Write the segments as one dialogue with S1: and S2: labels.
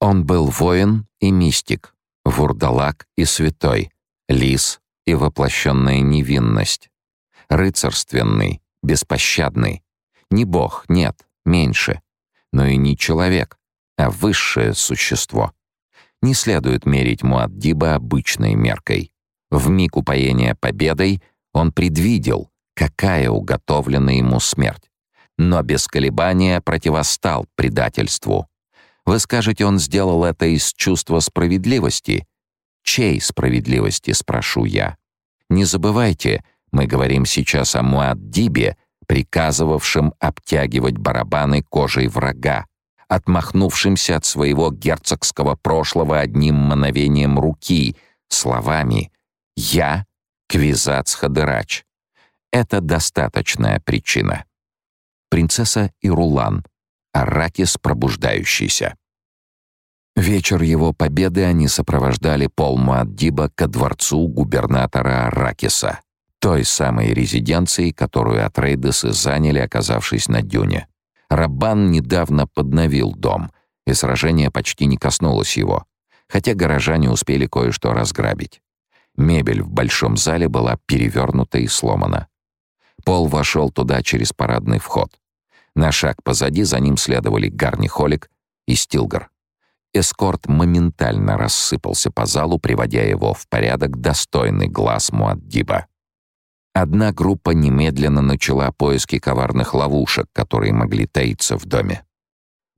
S1: Он был воин и мистик, вурдалак и святой, лис и воплощенная невинность, рыцарственный, беспощадный, не бог, нет, меньше, но и не человек, а высшее существо. Не следует мерить Муаддиба обычной меркой. В миг упоения победой он предвидел, какая уготовлена ему смерть, но без колебания противостал предательству. Вы скажете, он сделал это из чувства справедливости? Чей справедливости, спрошу я. Не забывайте, мы говорим сейчас о Муаддибе, приказывавшем обтягивать барабаны кожей врага, отмахнувшимся от своего герцогского прошлого одним мановением руки, словами «Я — Квизац Хадырач». Это достаточная причина. Принцесса Ирулан. Аракис пробуждающийся. Вечер его победы они сопровождали Пол Муаддиба ко дворцу губернатора Аракиса, той самой резиденции, которую Атрейдесы заняли, оказавшись на дюне. Раббан недавно подновил дом, и сражение почти не коснулось его, хотя горожане успели кое-что разграбить. Мебель в большом зале была перевернута и сломана. Пол вошел туда через парадный вход. На шаг позади за ним следовали Гарни Холик и Стилгар. Эскорт моментально рассыпался по залу, приводя его в порядок достойный глаз Муаддиба. Одна группа немедленно начала поиски коварных ловушек, которые могли таиться в доме.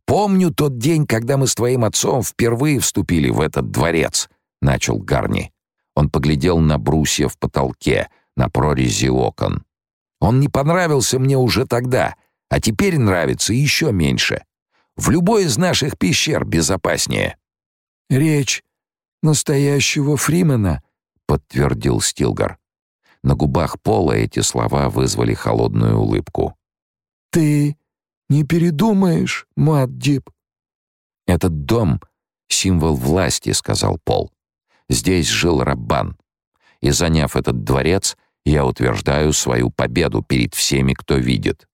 S1: «Помню тот день, когда мы с твоим отцом впервые вступили в этот дворец», — начал Гарни. Он поглядел на брусья в потолке, на прорези окон. «Он не понравился мне уже тогда, а теперь нравится еще меньше. В любой из наших пещер безопаснее».
S2: «Речь настоящего Фримена», —
S1: подтвердил Стилгар. На губах Пола эти слова вызвали холодную улыбку.
S2: «Ты не передумаешь, Маддип?»
S1: «Этот дом — символ власти», — сказал Пол. «Здесь жил Раббан. И, заняв этот дворец, я утверждаю свою победу перед всеми, кто видит.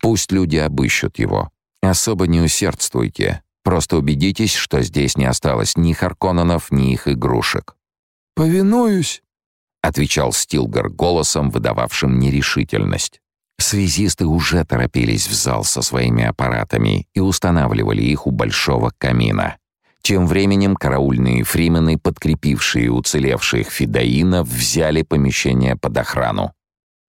S1: Пусть люди обыщут его. Особо не усердствуйте. Просто убедитесь, что здесь не осталось ни Харконненов, ни их игрушек».
S2: «Повинуюсь», —
S1: отвечал Стилгар голосом, выдававшим нерешительность. Связисты уже торопились в зал со своими аппаратами и устанавливали их у большого камина. Тем временем караульные фримены, подкрепившие уцелевших фидаинов, взяли помещение под охрану.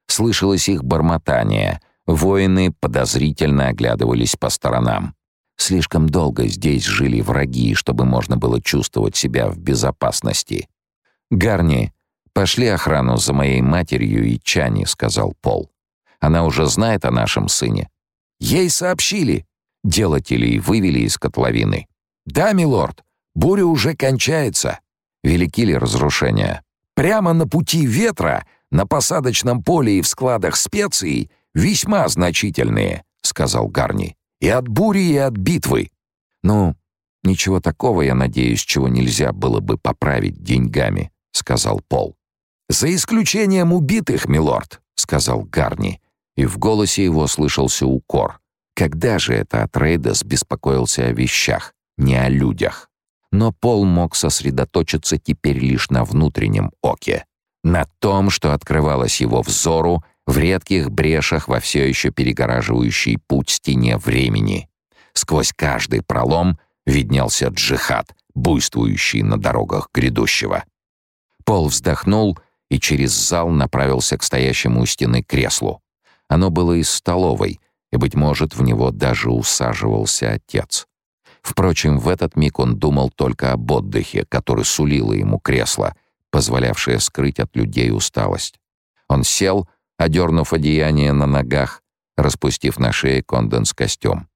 S1: Слышалось их бормотание. Воины подозрительно оглядывались по сторонам. Слишком долго здесь жили враги, чтобы можно было чувствовать себя в безопасности. Гарни «Пошли охрану за моей матерью и Чани», — сказал Пол. «Она уже знает о нашем сыне». «Ей сообщили». Делателей вывели из котловины. «Да, милорд, буря уже кончается». Велики ли разрушения? «Прямо на пути ветра, на посадочном поле и в складах специй весьма значительные», — сказал Гарни. «И от бури, и от битвы». «Ну, ничего такого, я надеюсь, чего нельзя было бы поправить деньгами», — сказал Пол. «За исключением убитых, милорд», — сказал Гарни, и в голосе его слышался укор. Когда же это Атрейдес беспокоился о вещах, не о людях? Но Пол мог сосредоточиться теперь лишь на внутреннем оке, на том, что открывалось его взору в редких брешах во все еще перегораживающей путь стене времени. Сквозь каждый пролом виднелся джихад, буйствующий на дорогах грядущего. Пол вздохнул — и через зал направился к стоящему у стены креслу. Оно было из столовой, и, быть может, в него даже усаживался отец. Впрочем, в этот миг он думал только об отдыхе, который сулило ему кресло, позволявшее скрыть от людей усталость. Он сел, одернув одеяние на ногах, распустив на шее конденс-костюм.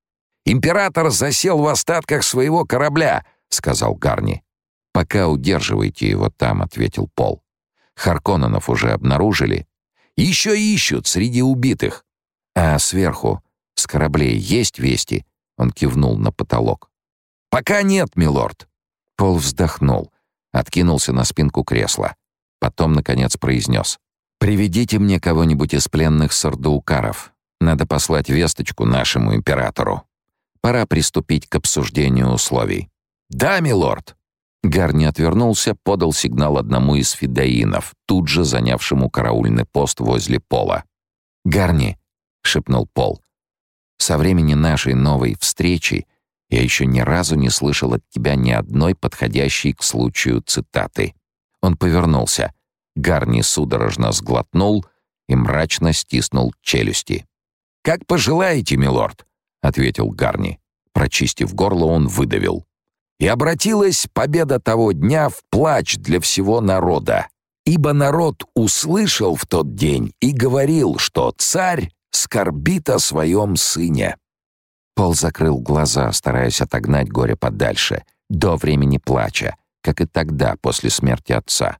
S1: «Император засел в остатках своего корабля», — сказал Гарни. «Пока удерживайте его там», — ответил Пол. Харконненов уже обнаружили. Еще ищут среди убитых. А сверху, с кораблей, есть вести?» Он кивнул на потолок. «Пока нет, милорд». Пол вздохнул, откинулся на спинку кресла. Потом, наконец, произнес. «Приведите мне кого-нибудь из пленных сардаукаров. Надо послать весточку нашему императору. Пора приступить к обсуждению условий». «Да, милорд!» Гарни отвернулся, подал сигнал одному из фидеинов, тут же занявшему караульный пост возле пола. «Гарни!» — шепнул Пол. «Со времени нашей новой встречи я еще ни разу не слышал от тебя ни одной подходящей к случаю цитаты». Он повернулся. Гарни судорожно сглотнул и мрачно стиснул челюсти. «Как пожелаете, милорд», — ответил Гарни. Прочистив горло, он выдавил. «И обратилась победа того дня в плач для всего народа, ибо народ услышал в тот день и говорил, что царь скорбит о своем сыне». Пол закрыл глаза, стараясь отогнать горе подальше, до времени плача, как и тогда, после смерти отца.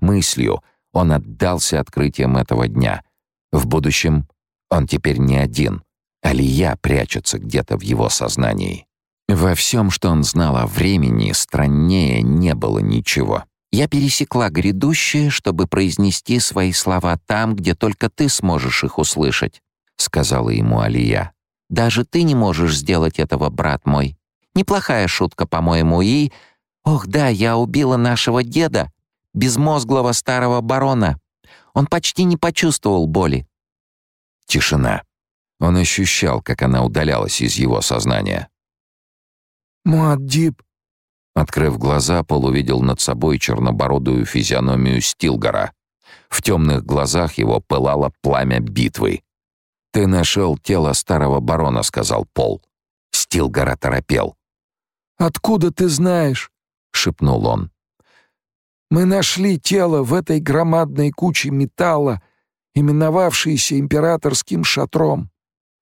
S1: Мыслью он отдался открытиям этого дня. В будущем он теперь не один. Алия прячется где-то в его сознании. Во всем, что он знал о времени, страннее не было ничего. Я пересекла грядущее, чтобы произнести свои слова там, где только ты сможешь их услышать, сказала ему Алия. Даже ты не можешь сделать этого, брат мой. Неплохая шутка, по-моему, и Ох, да, я убила нашего деда, безмозглого старого барона. Он почти не почувствовал боли. Тишина. Он ощущал, как она удалялась из его сознания.
S2: «Муаддиб!»
S1: Открыв глаза, Пол увидел над собой чернобородую физиономию Стилгора. В темных глазах его пылало пламя битвы. «Ты нашел тело старого барона», — сказал Пол. Стилгор оторопел.
S2: «Откуда ты знаешь?» — шепнул он. «Мы нашли тело в этой громадной куче металла, именовавшейся императорским шатром».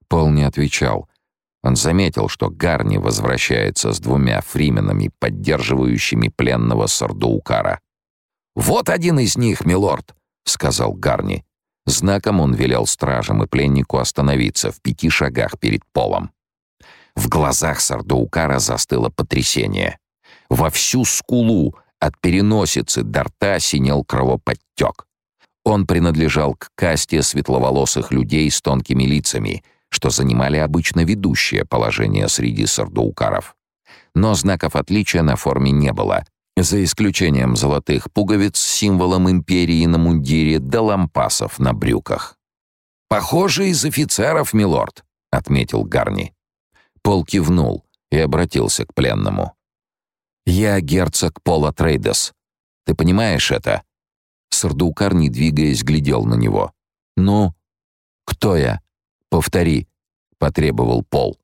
S1: Пол не отвечал. Он заметил, что Гарни возвращается с двумя фрименами, поддерживающими пленного Сардуукара. «Вот один из них, милорд!» — сказал Гарни. Знаком он велел стражам и пленнику остановиться в пяти шагах перед полом. В глазах Сардуукара застыло потрясение. Во всю скулу от переносицы до рта синел кровоподтек. Он принадлежал к касте светловолосых людей с тонкими лицами, что занимали обычно ведущее положение среди сардуукаров. Но знаков отличия на форме не было, за исключением золотых пуговиц с символом империи на мундире да лампасов на брюках. «Похоже, из офицеров, милорд», — отметил Гарни. Пол кивнул и обратился к пленному. «Я герцог Пола Трейдес. Ты понимаешь это?» Сардукар, не двигаясь, глядел на него. «Ну, кто я? Повтори», — потребовал Пол.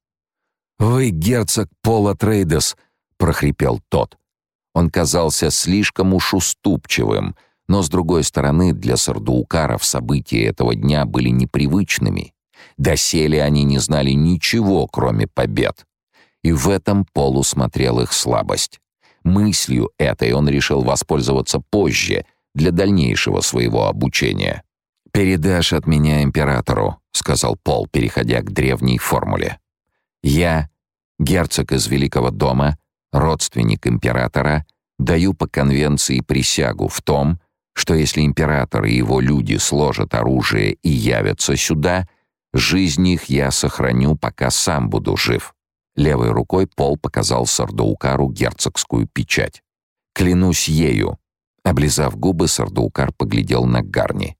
S1: «Вы герцог Пола Трейдес», — прохрипел тот. Он казался слишком уж уступчивым, но, с другой стороны, для сардуукаров события этого дня были непривычными. Доселе они не знали ничего, кроме побед. И в этом Пол усмотрел их слабость. Мыслью этой он решил воспользоваться позже, для дальнейшего своего обучения. «Передашь от меня императору», — сказал Пол, переходя к древней формуле. «Я, герцог из Великого дома, родственник императора, даю по конвенции присягу в том, что если император и его люди сложат оружие и явятся сюда, жизнь их я сохраню, пока сам буду жив. Левой рукой Пол показал Сардоукару герцогскую печать. «Клянусь ею!» Облизав губы, Сардоукар поглядел на Гарни.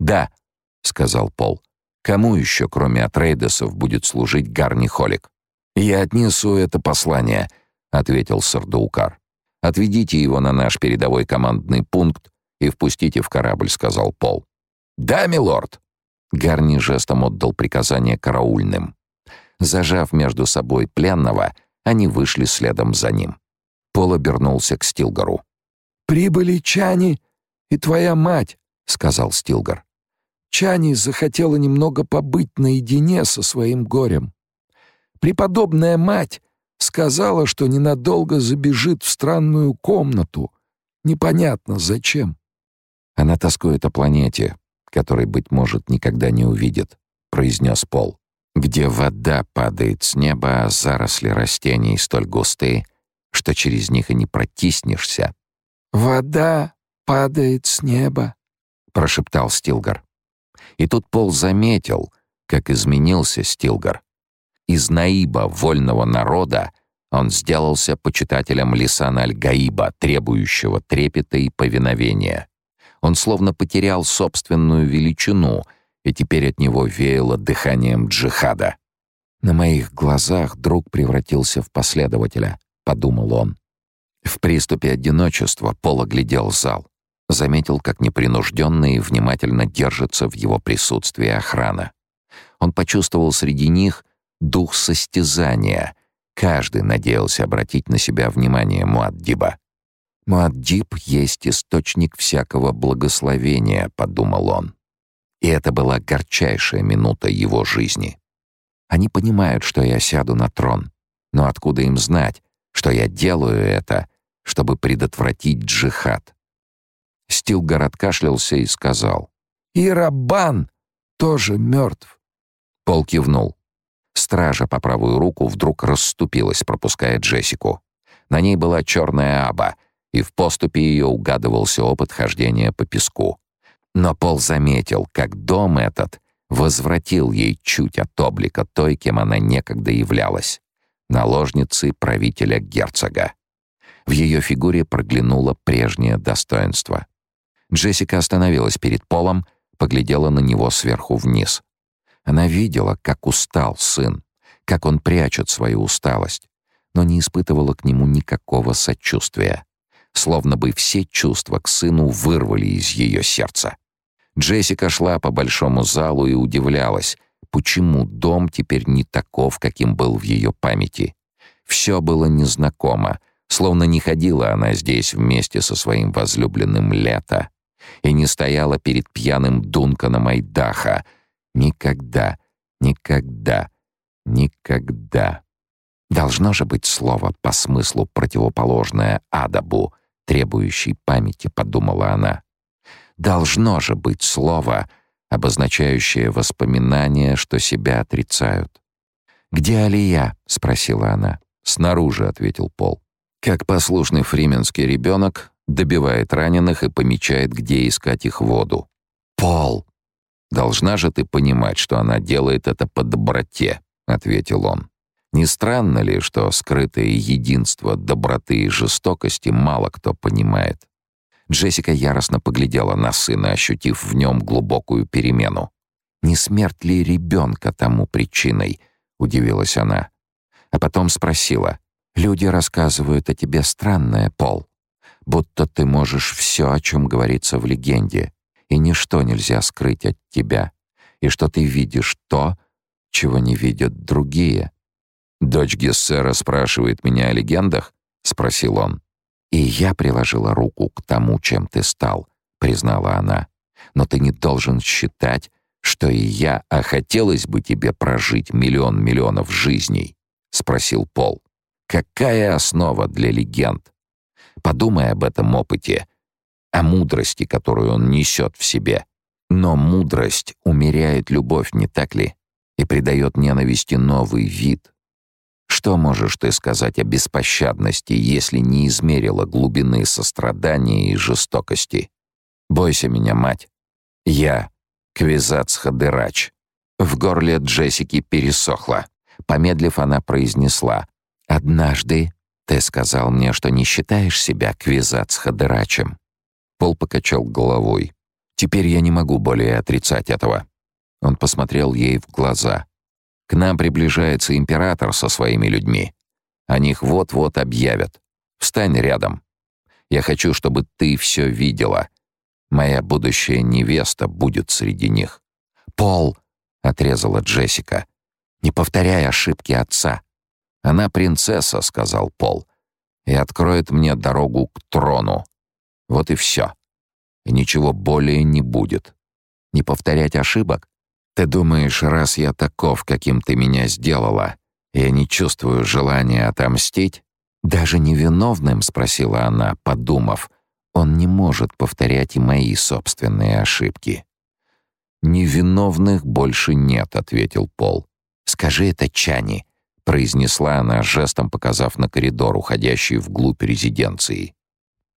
S1: «Да», — сказал Пол. «Кому еще, кроме Атрейдесов, будет служить Гарни Холик?» «Я отнесу это послание», — ответил Сардоукар. «Отведите его на наш передовой командный пункт и впустите в корабль», — сказал Пол. «Да, милорд!» Гарни жестом отдал приказание караульным. Зажав между собой пленного, они вышли следом за ним. Пол обернулся к Стилгару.
S2: «Прибыли Чани и твоя мать», — сказал Стилгар. Чани захотела немного побыть наедине со своим горем. Преподобная мать сказала, что ненадолго забежит в странную комнату. Непонятно зачем.
S1: Она тоскует о планете, которой, быть может, никогда не увидит, произнес Пол где вода падает с неба, а заросли растений столь густые, что через них и не протиснешься.
S2: «Вода падает с неба», — прошептал Стилгар.
S1: И тут Пол заметил, как изменился Стилгар. Из наиба вольного народа Он сделался почитателем Лисана Аль-Гаиба, требующего трепета и повиновения. Он словно потерял собственную величину, и теперь от него веяло дыханием джихада. «На моих глазах друг превратился в последователя», — подумал он. В приступе одиночества Пол оглядел зал. Заметил, как непринужденно и внимательно держится в его присутствии охрана. Он почувствовал среди них дух состязания. Каждый надеялся обратить на себя внимание Муаддиба. «Муаддиб есть источник всякого благословения», — подумал он. И это была горчайшая минута его жизни. Они понимают, что я сяду на трон. Но откуда им знать, что я делаю это, чтобы предотвратить джихад? Стилгар откашлялся и сказал.
S2: «И Раббан тоже мертв».
S1: Пол кивнул. Стража по правую руку вдруг расступилась, пропуская Джессику. На ней была черная аба, и в поступе ее угадывался опыт хождения по песку. Но Пол заметил, как дом этот возвратил ей чуть от облика той, кем она некогда являлась — наложницы правителя герцога. В ее фигуре проглянуло прежнее достоинство. Джессика остановилась перед Полом, поглядела на него сверху вниз. Она видела, как устал сын, как он прячет свою усталость, но не испытывала к нему никакого сочувствия, словно бы все чувства к сыну вырвали из ее сердца. Джессика шла по большому залу и удивлялась, почему дом теперь не таков, каким был в ее памяти. Все было незнакомо, словно не ходила она здесь вместе со своим возлюбленным Лето и не стояла перед пьяным Дунканом Айдаха. Никогда, никогда, никогда. Должно же быть слово по смыслу противоположное адабу, требующей памяти, подумала она. Должно же быть слово, обозначающее воспоминание, что себя отрицают. «Где Алия?» — спросила она. «Снаружи», — ответил Пол. Как послушный фрименский ребенок добивает раненых и помечает, где искать их воду. «Пол!» «Должна же ты понимать, что она делает это по доброте», — ответил он. «Не странно ли, что скрытое единство доброты и жестокости мало кто понимает?» Джессика яростно поглядела на сына, ощутив в нем глубокую перемену. «Не смерть ли ребенка тому причиной?» — удивилась она. А потом спросила. «Люди рассказывают о тебе странное, Пол. Будто ты можешь все, о чем говорится в легенде, и ничто нельзя скрыть от тебя, и что ты видишь то, чего не видят другие». «Дочь Гессера спрашивает меня о легендах?» — спросил он. «И я приложила руку к тому, чем ты стал», — признала она. «Но ты не должен считать, что и я, а хотелось бы тебе прожить миллион миллионов жизней», — спросил Пол. «Какая основа для легенд? Подумай об этом опыте, о мудрости, которую он несет в себе. Но мудрость умеряет любовь, не так ли? И придает ненависти новый вид, что можешь ты сказать о беспощадности, если не измерила глубины сострадания и жестокости? Бойся меня, мать. Я — Квизац Хадырач. В горле Джессики пересохло. Помедлив, она произнесла. «Однажды ты сказал мне, что не считаешь себя Квизац Хадырачем». Пол покачал головой. «Теперь я не могу более отрицать этого». Он посмотрел ей в глаза. К нам приближается император со своими людьми. О них вот-вот объявят. Встань рядом. Я хочу, чтобы ты все видела. Моя будущая невеста будет среди них. Пол, отрезала Джессика. Не повторяй ошибки отца. Она принцесса, сказал Пол, и откроет мне дорогу к трону. Вот и все. И ничего более не будет. Не повторять ошибок? Ты думаешь, раз я таков, каким ты меня сделала, я не чувствую желания отомстить? Даже невиновным, спросила она, подумав, он не может повторять и мои собственные ошибки. Невиновных больше нет, ответил Пол. Скажи это Чани, произнесла она жестом, показав на коридор, уходящий вглубь резиденции.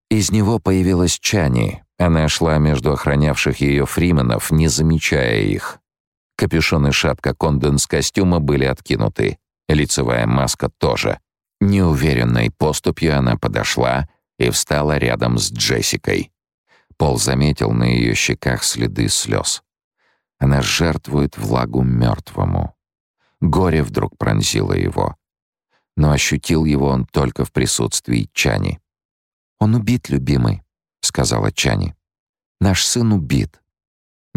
S1: Из него появилась Чани. Она шла между охранявших ее фрименов, не замечая их. Капюшон и шапка конденс-костюма были откинуты. Лицевая маска тоже. Неуверенной поступью она подошла и встала рядом с Джессикой. Пол заметил на ее щеках следы слез. Она жертвует влагу мертвому. Горе вдруг пронзило его. Но ощутил его он только в присутствии Чани. «Он убит, любимый», — сказала Чани. «Наш сын убит».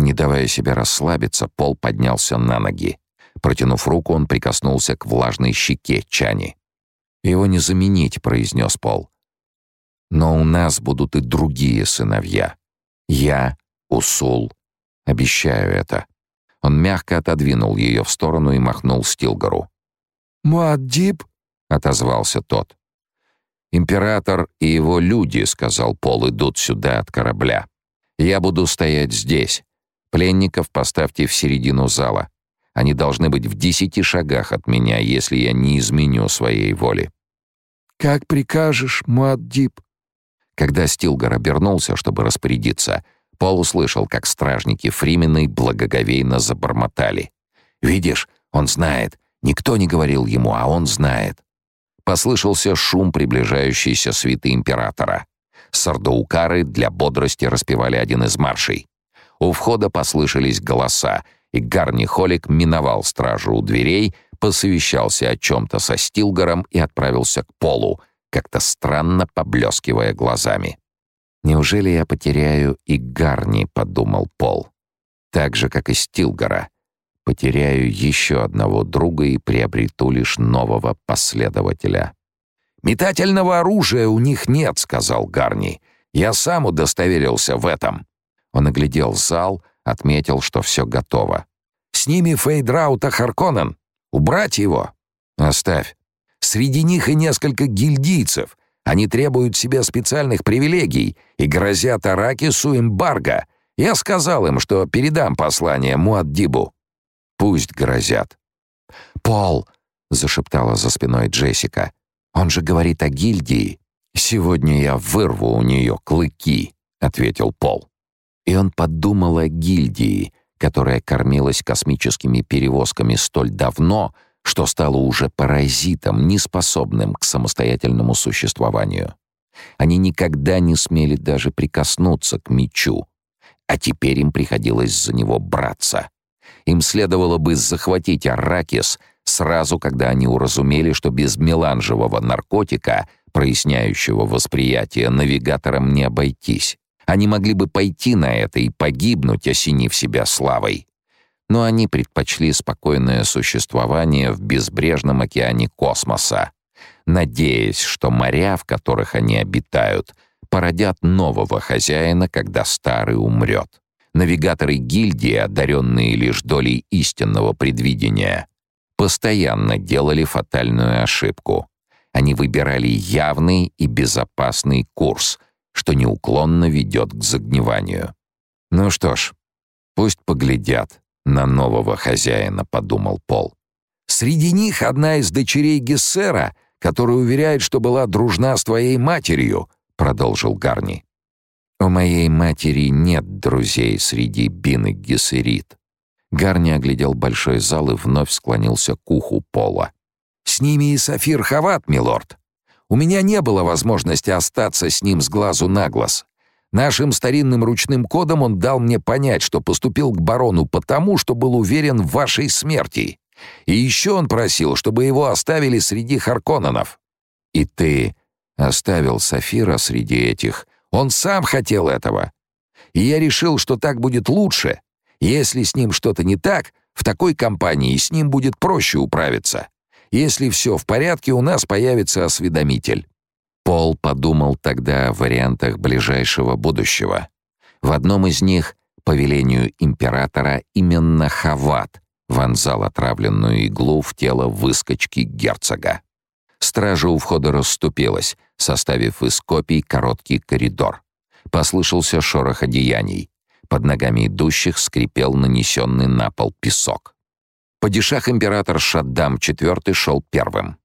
S1: Не давая себе расслабиться, Пол поднялся на ноги. Протянув руку, он прикоснулся к влажной щеке Чани. «Его не заменить», — произнес Пол. «Но у нас будут и другие сыновья. Я, Усул, обещаю это». Он мягко отодвинул ее в сторону и махнул Стилгару.
S2: «Муаддиб?» — отозвался тот.
S1: «Император и его люди», — сказал Пол, — «идут сюда от корабля. Я буду стоять здесь. Пленников поставьте в середину зала. Они должны быть в десяти шагах от меня, если я не изменю своей воли».
S2: «Как прикажешь, Муаддиб».
S1: Когда Стилгар обернулся, чтобы распорядиться, Пол услышал, как стражники Фрименой благоговейно забормотали. «Видишь, он знает. Никто не говорил ему, а он знает». Послышался шум приближающейся свиты императора. Сардаукары для бодрости распевали один из маршей. У входа послышались голоса, и Гарни Холик миновал стражу у дверей, посовещался о чем-то со Стилгаром и отправился к полу, как-то странно поблескивая глазами. «Неужели я потеряю и Гарни?» — подумал Пол. «Так же, как и Стилгара. Потеряю еще одного друга и приобрету лишь нового последователя». «Метательного оружия у них нет», — сказал Гарни. «Я сам удостоверился в этом». Он оглядел зал, отметил, что все готово. «С ними Фейдраута Харконен. Убрать его?» «Оставь. Среди них и несколько гильдийцев. Они требуют себе специальных привилегий и грозят Аракису эмбарго. Я сказал им, что передам послание Муаддибу. Пусть грозят». «Пол!» — зашептала за спиной Джессика. «Он же говорит о гильдии». «Сегодня я вырву у нее клыки», — ответил Пол. И он подумал о гильдии, которая кормилась космическими перевозками столь давно, что стала уже паразитом, неспособным к самостоятельному существованию. Они никогда не смели даже прикоснуться к мечу, а теперь им приходилось за него браться. Им следовало бы захватить Арракис сразу, когда они уразумели, что без меланжевого наркотика, проясняющего восприятие, навигатором не обойтись. Они могли бы пойти на это и погибнуть, осенив себя славой. Но они предпочли спокойное существование в безбрежном океане космоса, надеясь, что моря, в которых они обитают, породят нового хозяина, когда старый умрет. Навигаторы гильдии, одаренные лишь долей истинного предвидения, постоянно делали фатальную ошибку. Они выбирали явный и безопасный курс — что неуклонно ведет к загниванию. «Ну что ж, пусть поглядят на нового хозяина», — подумал Пол. «Среди них одна из дочерей Гессера, которая уверяет, что была дружна с твоей матерью», — продолжил Гарни. «У моей матери нет друзей среди Бин Гессерит». Гарни оглядел большой зал и вновь склонился к уху Пола. «С ними и Сафир Хават, милорд. У меня не было возможности остаться с ним с глазу на глаз. Нашим старинным ручным кодом он дал мне понять, что поступил к барону потому, что был уверен в вашей смерти. И еще он просил, чтобы его оставили среди Харконненов. И ты оставил Сафира среди этих. Он сам хотел этого. И я решил, что так будет лучше. Если с ним что-то не так, в такой компании с ним будет проще управиться. Если все в порядке, у нас появится осведомитель». Пол подумал тогда о вариантах ближайшего будущего. В одном из них, по велению императора, именно Хават вонзал отравленную иглу в тело выскочки герцога. Стража у входа расступилась, составив из копий короткий коридор. Послышался шорох одеяний. Под ногами идущих скрипел нанесенный на пол песок. Падишах-император Шаддам IV шел первым.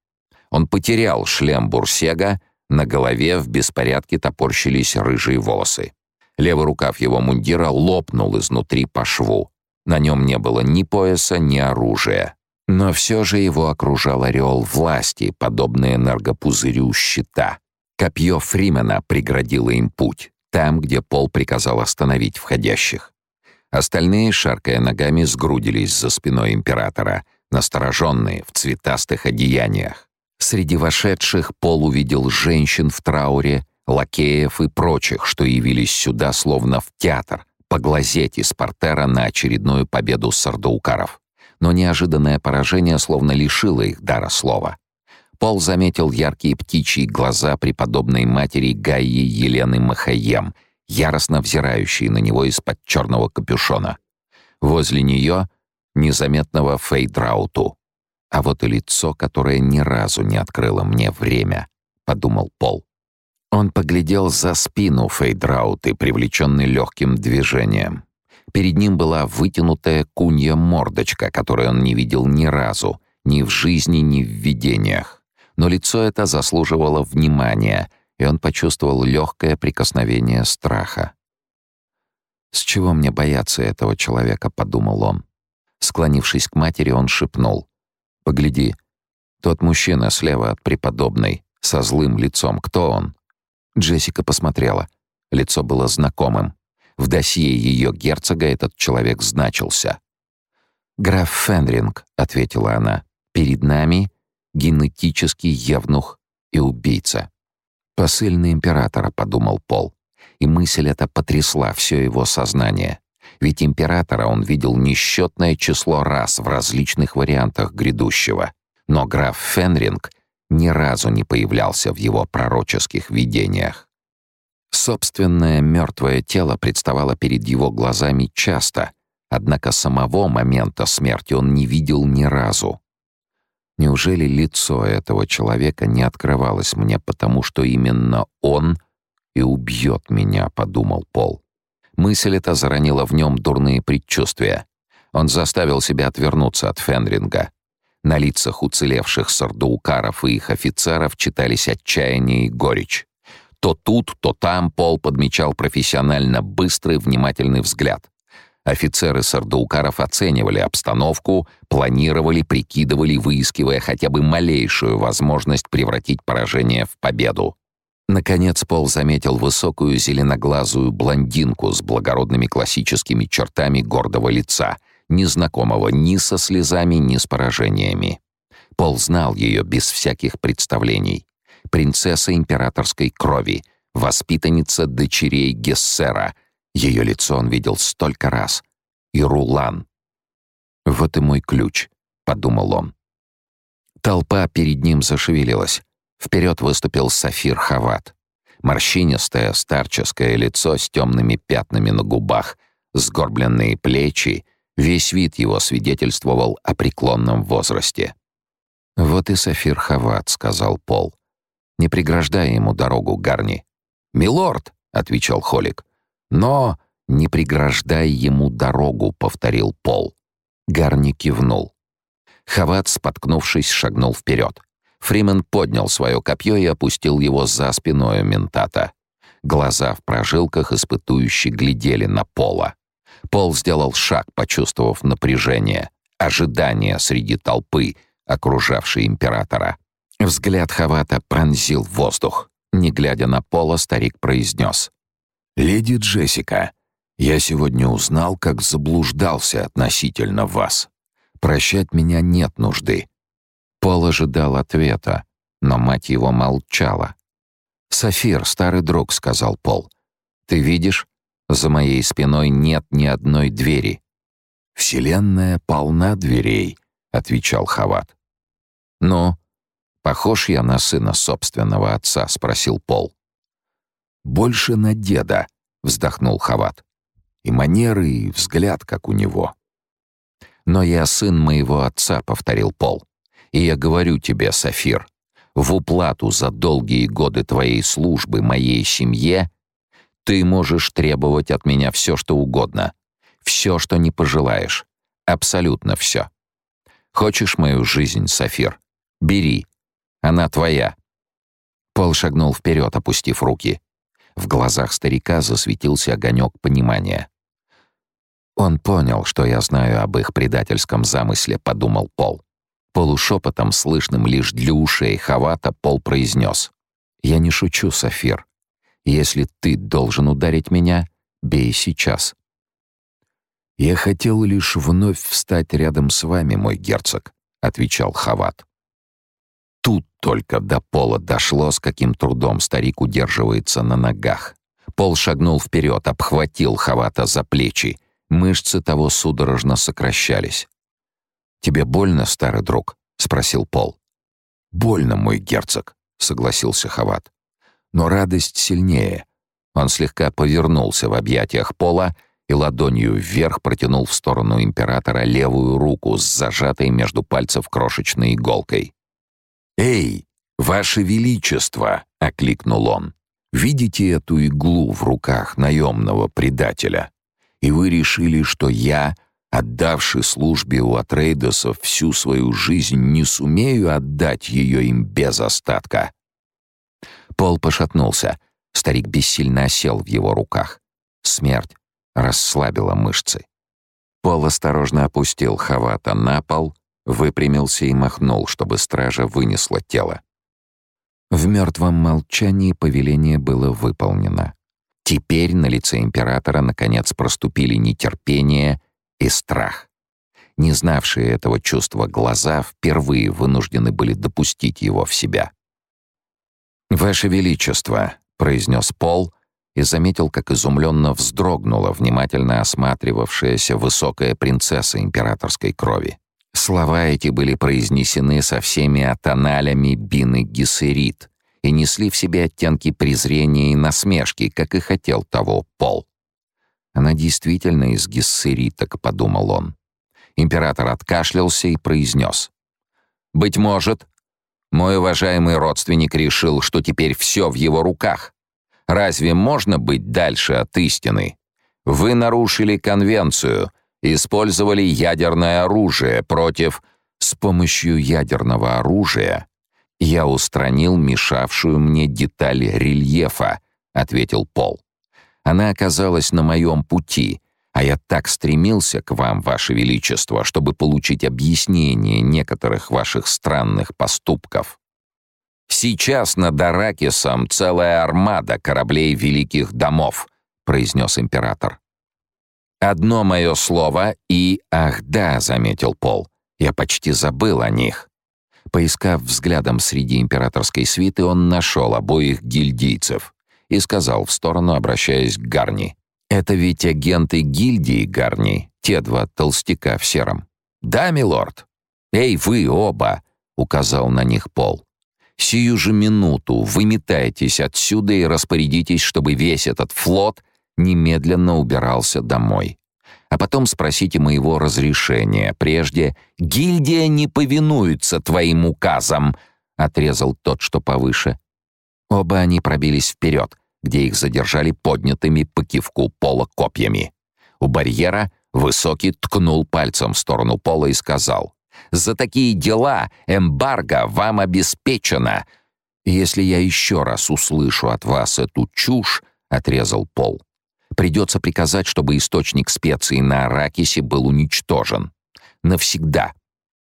S1: Он потерял шлем Бурсега, на голове в беспорядке топорщились рыжие волосы. Левый рукав его мундира лопнул изнутри по шву. На нем не было ни пояса, ни оружия. Но все же его окружал ореол власти, подобный энергопузырю щита. Копье Фримена преградило им путь, там, где Пол приказал остановить входящих. Остальные, шаркая ногами, сгрудились за спиной императора, настороженные в цветастых одеяниях. Среди вошедших Пол увидел женщин в трауре, лакеев и прочих, что явились сюда словно в театр, поглазеть из портера на очередную победу сардаукаров но неожиданное поражение словно лишило их дара слова. Пол заметил яркие птичьи глаза преподобной матери Гаи Елены Махаем, яростно взирающие на него из-под черного капюшона. Возле нее — незаметного Фейдрауту. А вот и лицо, которое ни разу не открыло мне время, — подумал Пол. Он поглядел за спину Фейдрауты, привлеченный легким движением. Перед ним была вытянутая кунья мордочка, которую он не видел ни разу, ни в жизни, ни в видениях. Но лицо это заслуживало внимания, и он почувствовал легкое прикосновение страха. «С чего мне бояться этого человека?» — подумал он. Склонившись к матери, он шепнул. «Погляди, тот мужчина слева от преподобной, со злым лицом, кто он?» Джессика посмотрела. Лицо было знакомым. В досье ее герцога этот человек значился. «Граф Фенринг», — ответила она, — «перед нами генетический евнух и убийца». «Посыльный императора», — подумал Пол. И мысль эта потрясла все его сознание. Ведь императора он видел несчетное число раз в различных вариантах грядущего. Но граф Фенринг ни разу не появлялся в его пророческих видениях. Собственное мертвое тело представало перед его глазами часто, однако самого момента смерти он не видел ни разу. Неужели лицо этого человека не открывалось мне, потому что именно он и убьет меня, подумал Пол. Мысль эта заронила в нем дурные предчувствия. Он заставил себя отвернуться от Фенринга. На лицах уцелевших сардуукаров и их офицеров читались отчаяние и горечь. То тут, то там Пол подмечал профессионально быстрый, внимательный взгляд. Офицеры сардаукаров оценивали обстановку, планировали, прикидывали, выискивая хотя бы малейшую возможность превратить поражение в победу. Наконец Пол заметил высокую зеленоглазую блондинку с благородными классическими чертами гордого лица, незнакомого ни со слезами, ни с поражениями. Пол знал ее без всяких представлений принцесса императорской крови, воспитанница дочерей Гессера. Ее лицо он видел столько раз. И Рулан. «Вот и мой ключ», — подумал он. Толпа перед ним зашевелилась. Вперед выступил Сафир Хават. Морщинистое старческое лицо с темными пятнами на губах, сгорбленные плечи, весь вид его свидетельствовал о преклонном возрасте. «Вот и Сафир Хават», — сказал Пол не преграждая ему дорогу Гарни. «Милорд!» — отвечал Холик. «Но не преграждай ему дорогу», — повторил Пол. Гарни кивнул. Хават, споткнувшись, шагнул вперед. Фримен поднял свое копье и опустил его за спиной ментата. Глаза в прожилках испытующе глядели на Пола. Пол сделал шаг, почувствовав напряжение, ожидание среди толпы, окружавшей императора. Взгляд Хавата пронзил воздух. Не глядя на Пола, старик произнес. «Леди Джессика, я сегодня узнал, как заблуждался относительно вас. Прощать меня нет нужды». Пол ожидал ответа, но мать его молчала. «Сафир, старый друг», — сказал Пол. «Ты видишь, за моей спиной нет ни одной двери». «Вселенная полна дверей», — отвечал Хават. «Ну, «Похож я на сына собственного отца?» — спросил Пол. «Больше на деда», — вздохнул Хават. «И манеры, и взгляд, как у него». «Но я сын моего отца», — повторил Пол. «И я говорю тебе, Сафир, в уплату за долгие годы твоей службы моей семье ты можешь требовать от меня все, что угодно, все, что не пожелаешь, абсолютно все. Хочешь мою жизнь, Сафир? Бери, она твоя». Пол шагнул вперед, опустив руки. В глазах старика засветился огонек понимания. «Он понял, что я знаю об их предательском замысле», — подумал Пол. Полушепотом, слышным лишь для ушей Хавата, Пол произнес. «Я не шучу, Сафир. Если ты должен ударить меня, бей сейчас». «Я хотел лишь вновь встать рядом с вами, мой герцог», — отвечал Хават. Тут только до пола дошло, с каким трудом старик удерживается на ногах. Пол шагнул вперед, обхватил Хавата за плечи. Мышцы того судорожно сокращались. «Тебе больно, старый друг?» — спросил Пол. «Больно, мой герцог», — согласился Хават. «Но радость сильнее». Он слегка повернулся в объятиях Пола и ладонью вверх протянул в сторону императора левую руку с зажатой между пальцев крошечной иголкой. «Эй, ваше величество!» — окликнул он. «Видите эту иглу в руках наемного предателя? И вы решили, что я, отдавший службе у Атрейдосов всю свою жизнь, не сумею отдать ее им без остатка?» Пол пошатнулся. Старик бессильно осел в его руках. Смерть расслабила мышцы. Пол осторожно опустил Хавата на пол, выпрямился и махнул, чтобы стража вынесла тело. В мертвом молчании повеление было выполнено. Теперь на лице императора наконец проступили нетерпение и страх. Не знавшие этого чувства глаза впервые вынуждены были допустить его в себя. «Ваше Величество», — произнес Пол и заметил, как изумленно вздрогнула внимательно осматривавшаяся высокая принцесса императорской крови. Слова эти были произнесены со всеми атоналями Бины Гессерит и несли в себе оттенки презрения и насмешки, как и хотел того Пол. Она действительно из Гессериток, подумал он. Император откашлялся и произнес. «Быть может, мой уважаемый родственник решил, что теперь все в его руках. Разве можно быть дальше от истины? Вы нарушили конвенцию, использовали ядерное оружие против... С помощью ядерного оружия я устранил мешавшую мне деталь рельефа, ответил Пол. Она оказалась на моем пути, а я так стремился к вам, ваше величество, чтобы получить объяснение некоторых ваших странных поступков. Сейчас над Аракисом целая армада кораблей великих домов, произнес император. Одно мое слово и... Ах да, заметил Пол. Я почти забыл о них. Поискав взглядом среди императорской свиты, он нашел обоих гильдийцев и сказал в сторону, обращаясь к Гарни. «Это ведь агенты гильдии Гарни, те два толстяка в сером». «Да, милорд». «Эй, вы оба!» — указал на них Пол. «Сию же минуту выметайтесь отсюда и распорядитесь, чтобы весь этот флот немедленно убирался домой. А потом спросите моего разрешения. Прежде гильдия не повинуется твоим указам, отрезал тот, что повыше. Оба они пробились вперед, где их задержали поднятыми по кивку пола копьями. У барьера высокий ткнул пальцем в сторону пола и сказал: "За такие дела эмбарго вам обеспечено. Если я еще раз услышу от вас эту чушь", отрезал пол. Придется приказать, чтобы источник специй на Аракисе был уничтожен. Навсегда.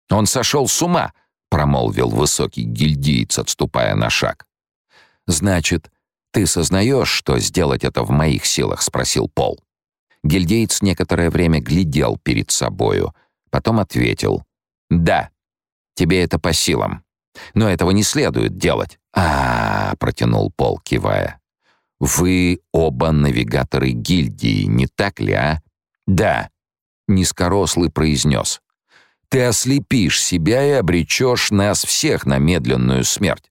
S1: Он сошел с ума, промолвил высокий гильдиец, отступая на шаг. Значит, ты сознаешь, что сделать это в моих силах, спросил Пол. Гильдеец некоторое время глядел перед собою, потом ответил: "Да. Тебе это по силам. Но этого не следует делать". А, -а, -а протянул Пол, кивая. Вы оба навигаторы гильдии, не так ли, а? Да, низкорослый произнес. Ты ослепишь себя и обречешь нас всех на медленную смерть.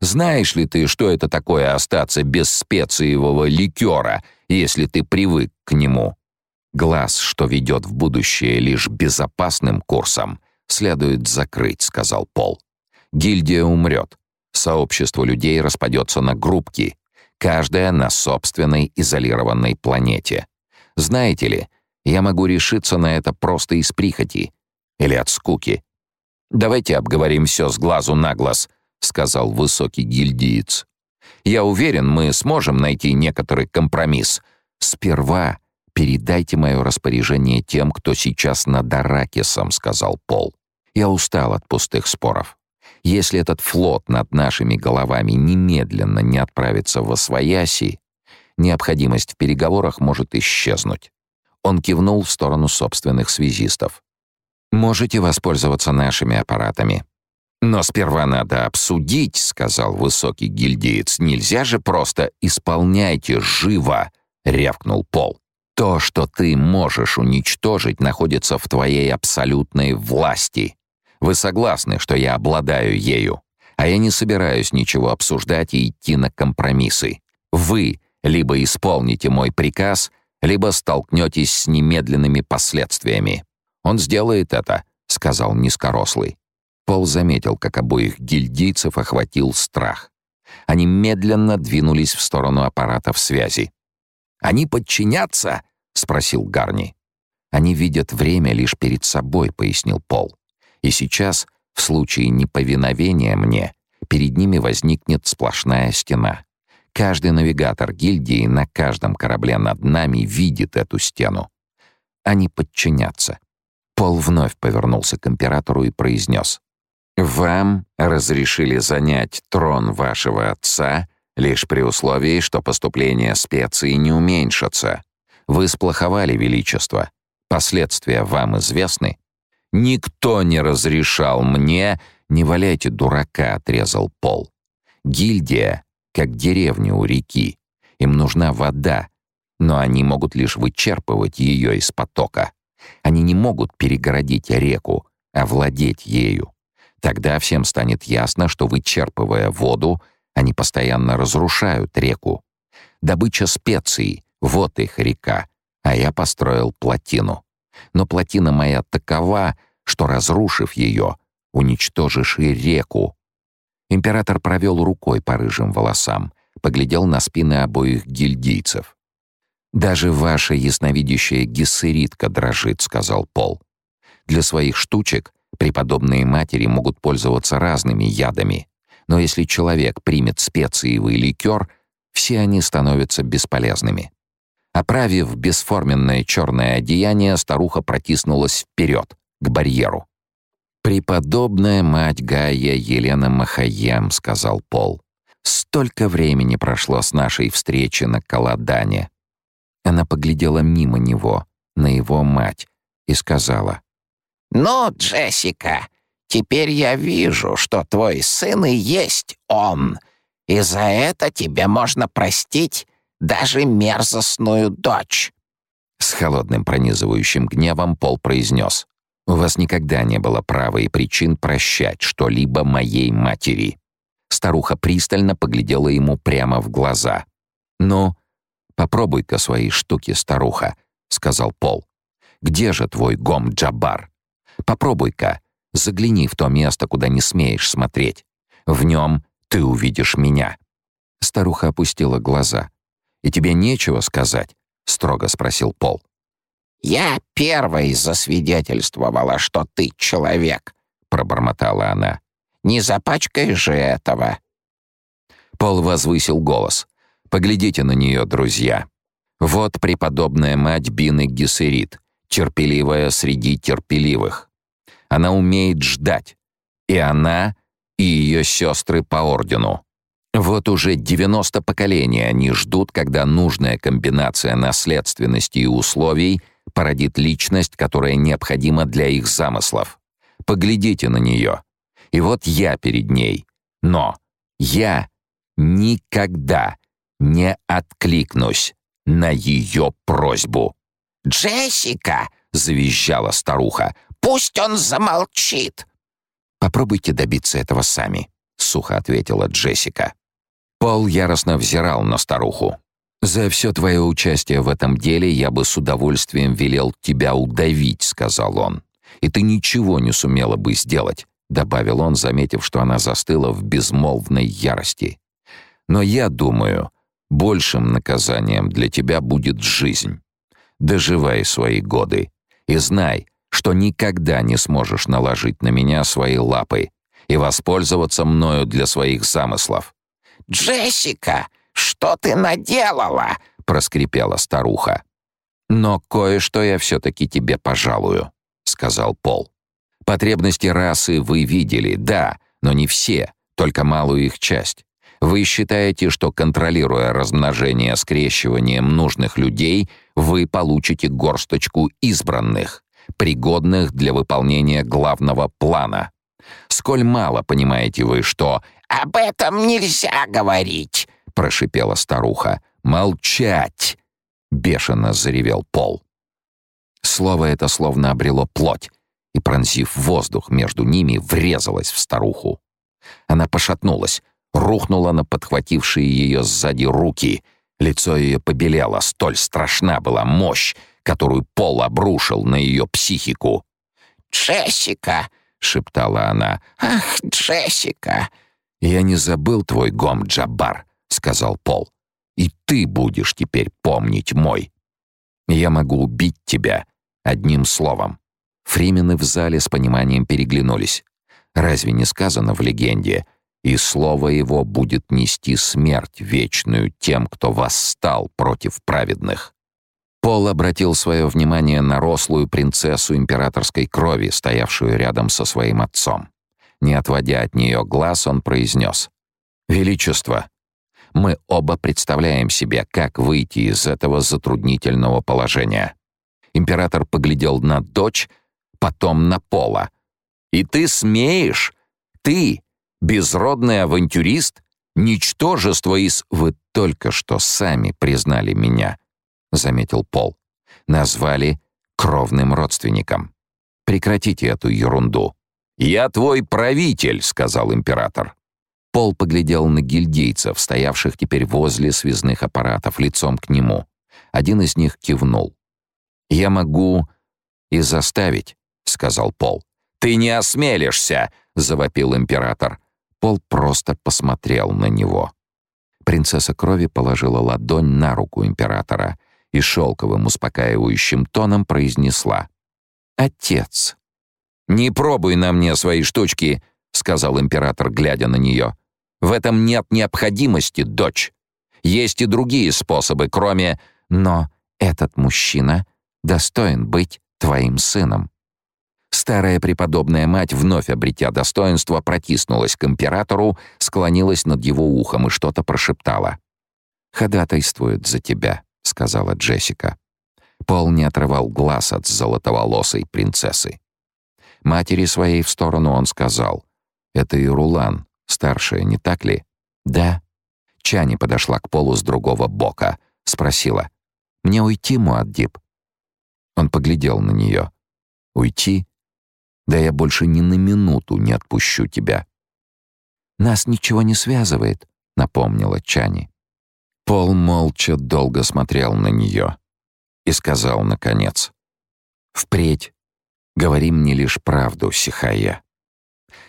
S1: Знаешь ли ты, что это такое остаться без специевого ликера, если ты привык к нему? Глаз, что ведет в будущее лишь безопасным курсом, следует закрыть, сказал Пол. Гильдия умрет. Сообщество людей распадется на группки, каждая на собственной изолированной планете. Знаете ли, я могу решиться на это просто из прихоти или от скуки. Давайте обговорим все с глазу на глаз, сказал высокий гильдиец. Я уверен, мы сможем найти некоторый компромисс. Сперва передайте мое распоряжение тем, кто сейчас над Аракисом, сказал Пол. Я устал от пустых споров. Если этот флот над нашими головами немедленно не отправится в Освояси, необходимость в переговорах может исчезнуть. Он кивнул в сторону собственных связистов. «Можете воспользоваться нашими аппаратами». «Но сперва надо обсудить», — сказал высокий гильдеец. «Нельзя же просто исполняйте живо», — рявкнул Пол. «То, что ты можешь уничтожить, находится в твоей абсолютной власти. Вы согласны, что я обладаю ею, а я не собираюсь ничего обсуждать и идти на компромиссы. Вы либо исполните мой приказ, либо столкнетесь с немедленными последствиями. Он сделает это, сказал низкорослый. Пол заметил, как обоих гильдейцев охватил страх. Они медленно двинулись в сторону аппаратов связи. «Они подчинятся?» — спросил Гарни. «Они видят время лишь перед собой», — пояснил Пол. «И сейчас, в случае неповиновения мне, перед ними возникнет сплошная стена. Каждый навигатор гильдии на каждом корабле над нами видит эту стену. Они подчинятся. Пол вновь повернулся к императору и произнес. «Вам разрешили занять трон вашего отца лишь при условии, что поступление специй не уменьшатся. Вы сплоховали величество. Последствия вам известны?» «Никто не разрешал мне...» «Не валяйте дурака», — отрезал Пол. «Гильдия как деревня у реки. Им нужна вода, но они могут лишь вычерпывать ее из потока. Они не могут перегородить реку, а владеть ею. Тогда всем станет ясно, что, вычерпывая воду, они постоянно разрушают реку. Добыча специй — вот их река, а я построил плотину. Но плотина моя такова, что, разрушив ее, уничтожишь и реку, Император провел рукой по рыжим волосам, поглядел на спины обоих гильдийцев. «Даже ваша ясновидящая гессеритка дрожит», — сказал Пол. «Для своих штучек преподобные матери могут пользоваться разными ядами, но если человек примет специевый ликер, все они становятся бесполезными». Оправив бесформенное черное одеяние, старуха протиснулась вперед, к барьеру. «Преподобная мать Гая Елена Махаем», — сказал Пол. «Столько времени прошло с нашей встречи на Каладане». Она поглядела мимо него, на его мать, и сказала.
S3: «Ну, Джессика, теперь я вижу, что твой сын и есть он, и за это тебе можно простить даже мерзостную дочь».
S1: С холодным пронизывающим гневом Пол произнес. У вас никогда не было права и причин прощать что-либо моей матери». Старуха пристально поглядела ему прямо в глаза. «Ну, попробуй-ка свои штуки, старуха», — сказал Пол. «Где же твой гом Джабар? Попробуй-ка, загляни в то место, куда не смеешь смотреть. В нем ты увидишь меня». Старуха опустила глаза. «И тебе нечего сказать?» — строго спросил Пол.
S3: «Я первой засвидетельствовала, что ты человек», — пробормотала она. «Не запачкай же этого».
S1: Пол возвысил голос. «Поглядите на нее, друзья. Вот преподобная мать Бины Гессерит, терпеливая среди терпеливых. Она умеет ждать. И она, и ее сестры по ордену. Вот уже 90 поколений они ждут, когда нужная комбинация наследственности и условий — породит личность, которая необходима для их замыслов. Поглядите на нее. И вот я перед ней. Но я никогда не откликнусь на ее просьбу.
S3: «Джессика!» — завизжала старуха. «Пусть он замолчит!»
S1: «Попробуйте добиться этого сами», — сухо ответила Джессика. Пол яростно взирал на старуху. «За все твое участие в этом деле я бы с удовольствием велел тебя удавить», — сказал он. «И ты ничего не сумела бы сделать», — добавил он, заметив, что она застыла в безмолвной ярости. «Но я думаю, большим наказанием для тебя будет жизнь. Доживай свои годы и знай, что никогда не сможешь наложить на меня свои лапы и воспользоваться мною для своих замыслов».
S3: «Джессика!» «Что ты наделала?» — проскрипела старуха.
S1: «Но кое-что я все-таки тебе пожалую», — сказал Пол. Потребности расы вы видели, да, но не все, только малую их часть. Вы считаете, что контролируя размножение скрещиванием нужных людей, вы получите горсточку избранных, пригодных для выполнения главного плана. Сколь мало понимаете вы, что
S3: «Об этом нельзя говорить», —
S1: прошипела старуха. «Молчать!» — бешено заревел Пол. Слово это словно обрело плоть и, пронзив воздух между ними, врезалось в старуху. Она пошатнулась, рухнула на подхватившие ее сзади руки. Лицо ее побелело, столь страшна была мощь, которую Пол обрушил на ее психику.
S3: «Джессика!» — шептала она. «Ах, Джессика!»
S1: «Я не забыл твой гом, Джабар», — сказал Пол. «И ты будешь теперь помнить мой. Я могу убить тебя одним словом». Фримены в зале с пониманием переглянулись. Разве не сказано в легенде «И слово его будет нести смерть вечную тем, кто восстал против праведных»? Пол обратил свое внимание на рослую принцессу императорской крови, стоявшую рядом со своим отцом. Не отводя от нее глаз, он произнес «Величество, мы оба представляем себе, как выйти из этого затруднительного положения». Император поглядел на дочь, потом на Пола. «И ты смеешь? Ты, безродный авантюрист, ничтожество из... Вы только что сами признали меня», — заметил Пол. «Назвали кровным родственником. Прекратите эту ерунду». «Я твой правитель», — сказал император. Пол поглядел на гильдейцев, стоявших теперь возле связных аппаратов, лицом к нему. Один из них кивнул. «Я могу и заставить», — сказал Пол. «Ты не осмелишься!» — завопил император. Пол просто посмотрел на него. Принцесса крови положила ладонь на руку императора и шелковым успокаивающим тоном произнесла. «Отец». «Не пробуй на мне свои штучки», — сказал император, глядя на нее. «В этом нет необходимости, дочь. Есть и другие способы, кроме... Но этот мужчина достоин быть твоим сыном». Старая преподобная мать, вновь обретя достоинство, протиснулась к императору, склонилась над его ухом и что-то прошептала. «Ходатайствует за тебя», — сказала Джессика. Пол не отрывал глаз от золотоволосой принцессы. Матери своей в сторону он сказал. «Это Ирулан, старшая, не так ли?» «Да». Чани подошла к Полу с другого бока, спросила. «Мне уйти, Муаддиб?» Он поглядел на нее. «Уйти? Да я больше ни на минуту не отпущу тебя». «Нас ничего не связывает», — напомнила Чани. Пол молча долго смотрел на нее и сказал, наконец, «Впредь говори мне лишь правду, Сихая».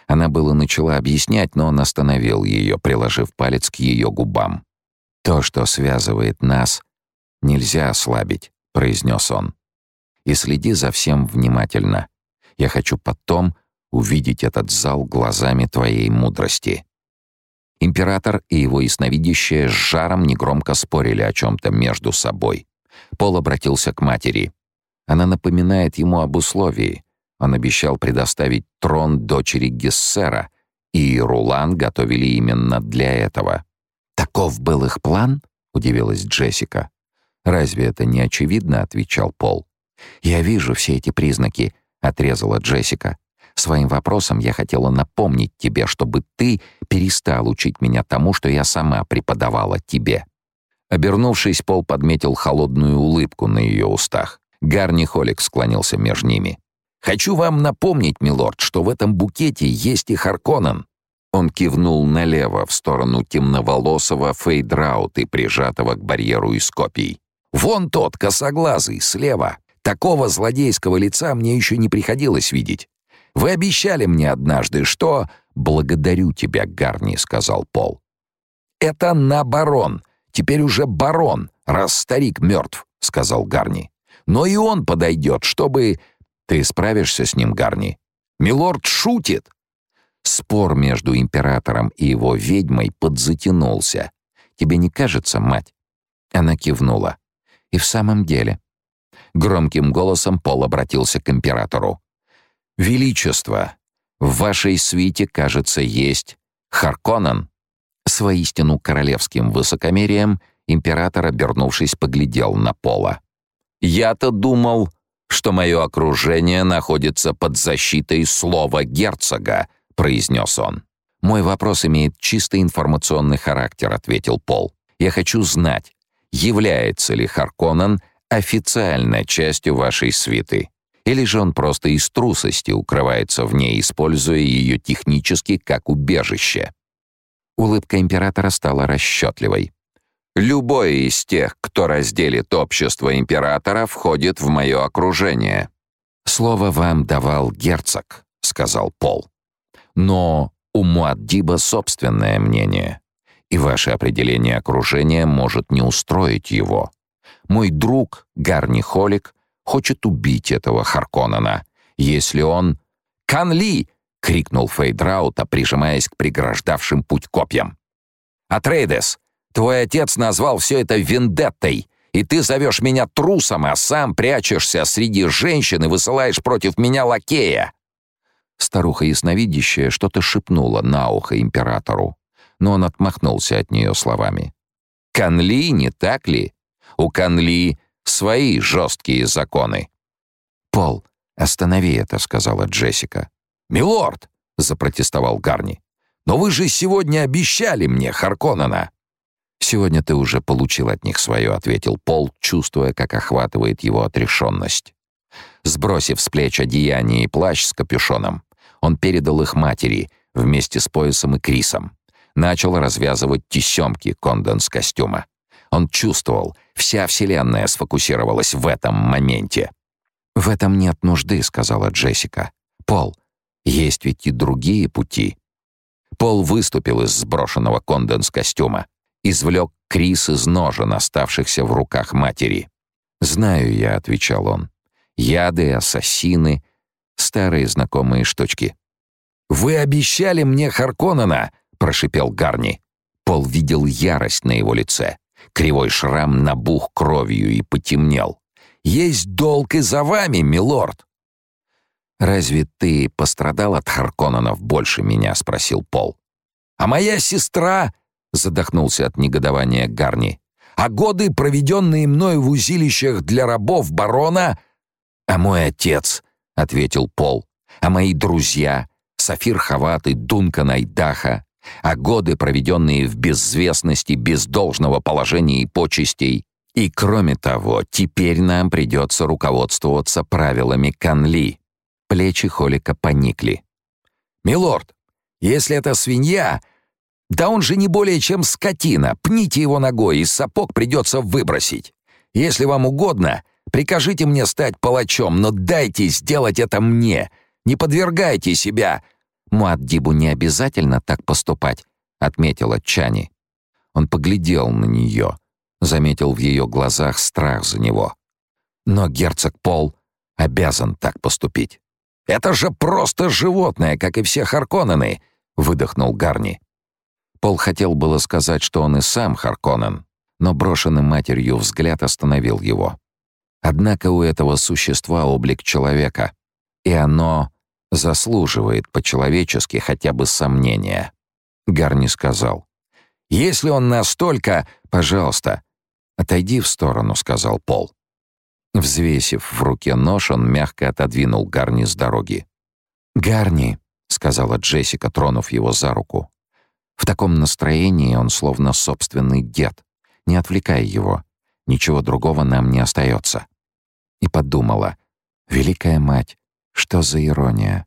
S1: Она было начала объяснять, но он остановил ее, приложив палец к ее губам. «То, что связывает нас, нельзя ослабить», — произнес он и следи за всем внимательно. Я хочу потом увидеть этот зал глазами твоей мудрости». Император и его ясновидящая с жаром негромко спорили о чем-то между собой. Пол обратился к матери. Она напоминает ему об условии. Он обещал предоставить трон дочери Гессера, и Рулан готовили именно для этого. «Таков был их план?» — удивилась Джессика. «Разве это не очевидно?» — отвечал Пол. «Я вижу все эти признаки», — отрезала Джессика. «Своим вопросом я хотела напомнить тебе, чтобы ты перестал учить меня тому, что я сама преподавала тебе». Обернувшись, Пол подметил холодную улыбку на ее устах. Гарни Холик склонился между ними. «Хочу вам напомнить, милорд, что в этом букете есть и Харконнен». Он кивнул налево, в сторону темноволосого Фейдраута, прижатого к барьеру из копий. «Вон тот, косоглазый, слева. Такого злодейского лица мне еще не приходилось видеть. Вы обещали мне однажды, что... «Благодарю тебя, Гарни», — сказал Пол. «Это на барон. Теперь уже барон, раз старик мертв», — сказал Гарни. «Но и он подойдет, чтобы...» «Ты справишься с ним, Гарни?» «Милорд шутит!» Спор между императором и его ведьмой подзатянулся. «Тебе не кажется, мать?» Она кивнула. «И в самом деле, Громким голосом Пол обратился к императору. «Величество, в вашей свите, кажется, есть Харконнен». С воистину королевским высокомерием император, обернувшись, поглядел на Пола. «Я-то думал, что мое окружение находится под защитой слова герцога», — произнес он. «Мой вопрос имеет чисто информационный характер», — ответил Пол. «Я хочу знать, является ли Харконнен официальной частью вашей свиты, или же он просто из трусости укрывается в ней, используя ее технически как убежище». Улыбка императора стала расчетливой. Любой из тех, кто разделит общество императора, входит в мое окружение. Слово вам давал герцог, сказал Пол. Но у Муаддиба собственное мнение, и ваше определение окружения может не устроить его. Мой друг Гарни Холик хочет убить этого Харконнена, если он Канли крикнул Фейдраута, прижимаясь к преграждавшим путь копьям. Атрейдес, Твой отец назвал все это вендеттой, и ты зовешь меня трусом, а сам прячешься среди женщин и высылаешь против меня лакея». Старуха ясновидящая что-то шепнула на ухо императору, но он отмахнулся от нее словами. «Канли, не так ли? У Канли свои жесткие законы». «Пол, останови это», — сказала Джессика.
S2: «Милорд!» — запротестовал Гарни. «Но вы же сегодня обещали мне Харконнена!»
S1: «Сегодня ты уже получил от них свое», — ответил Пол, чувствуя, как охватывает его отрешенность. Сбросив с плеч одеяние и плащ с капюшоном, он передал их матери вместе с поясом и Крисом. Начал развязывать тесемки конденс-костюма. Он чувствовал, вся Вселенная сфокусировалась в этом моменте. «В этом нет нужды», — сказала Джессика. «Пол, есть ведь и другие пути». Пол выступил из сброшенного конденс-костюма извлек Крис из ножен, оставшихся в руках матери. «Знаю я», — отвечал он. «Яды, ассасины, старые знакомые штучки».
S2: «Вы обещали мне Харконнена!» — прошипел Гарни.
S1: Пол видел ярость на его лице. Кривой шрам набух кровью и потемнел.
S2: «Есть долг и за вами, милорд!»
S1: «Разве ты пострадал от Харконненов больше меня?» — спросил Пол.
S2: «А моя сестра задохнулся от негодования Гарни. А годы, проведенные мной в узилищах для рабов барона, а мой отец, ответил Пол. А мои друзья, Сафир Хават и Дункан Айдаха, а годы, проведенные в безвестности, без должного положения и почестей. И кроме того, теперь нам придется руководствоваться правилами Канли. Плечи Холика поникли. «Милорд, если это свинья, да он же не более чем скотина. Пните его ногой, и сапог придется выбросить. Если вам угодно, прикажите мне стать палачом, но дайте сделать это мне. Не подвергайте себя.
S1: Муаддибу не обязательно так поступать, отметила Чани. Он поглядел на нее, заметил в ее глазах страх за него. Но герцог Пол обязан так поступить.
S2: Это же просто животное, как и все Харконнены, выдохнул Гарни.
S1: Пол хотел было сказать, что он и сам Харконнен, но брошенный матерью взгляд остановил его. Однако у этого существа облик человека, и оно заслуживает по-человечески хотя бы сомнения. Гарни сказал.
S2: «Если он настолько... Пожалуйста, отойди в сторону», — сказал Пол.
S1: Взвесив в руке нож, он мягко отодвинул Гарни с дороги.
S2: «Гарни», — сказала Джессика, тронув его за руку,
S1: в таком настроении он словно собственный дед. Не отвлекай его. Ничего другого нам не остается. И подумала. Великая мать, что за ирония?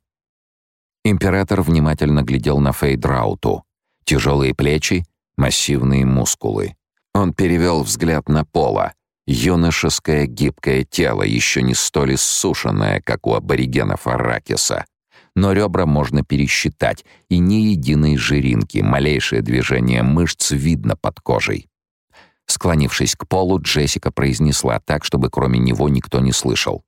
S1: Император внимательно глядел на Фейдрауту. Тяжелые плечи, массивные мускулы. Он перевел взгляд на Пола. Юношеское гибкое тело, еще не столь иссушенное, как у аборигенов Аракиса но ребра можно пересчитать, и ни единой жиринки, малейшее движение мышц видно под кожей. Склонившись к полу, Джессика произнесла так, чтобы кроме него никто не слышал.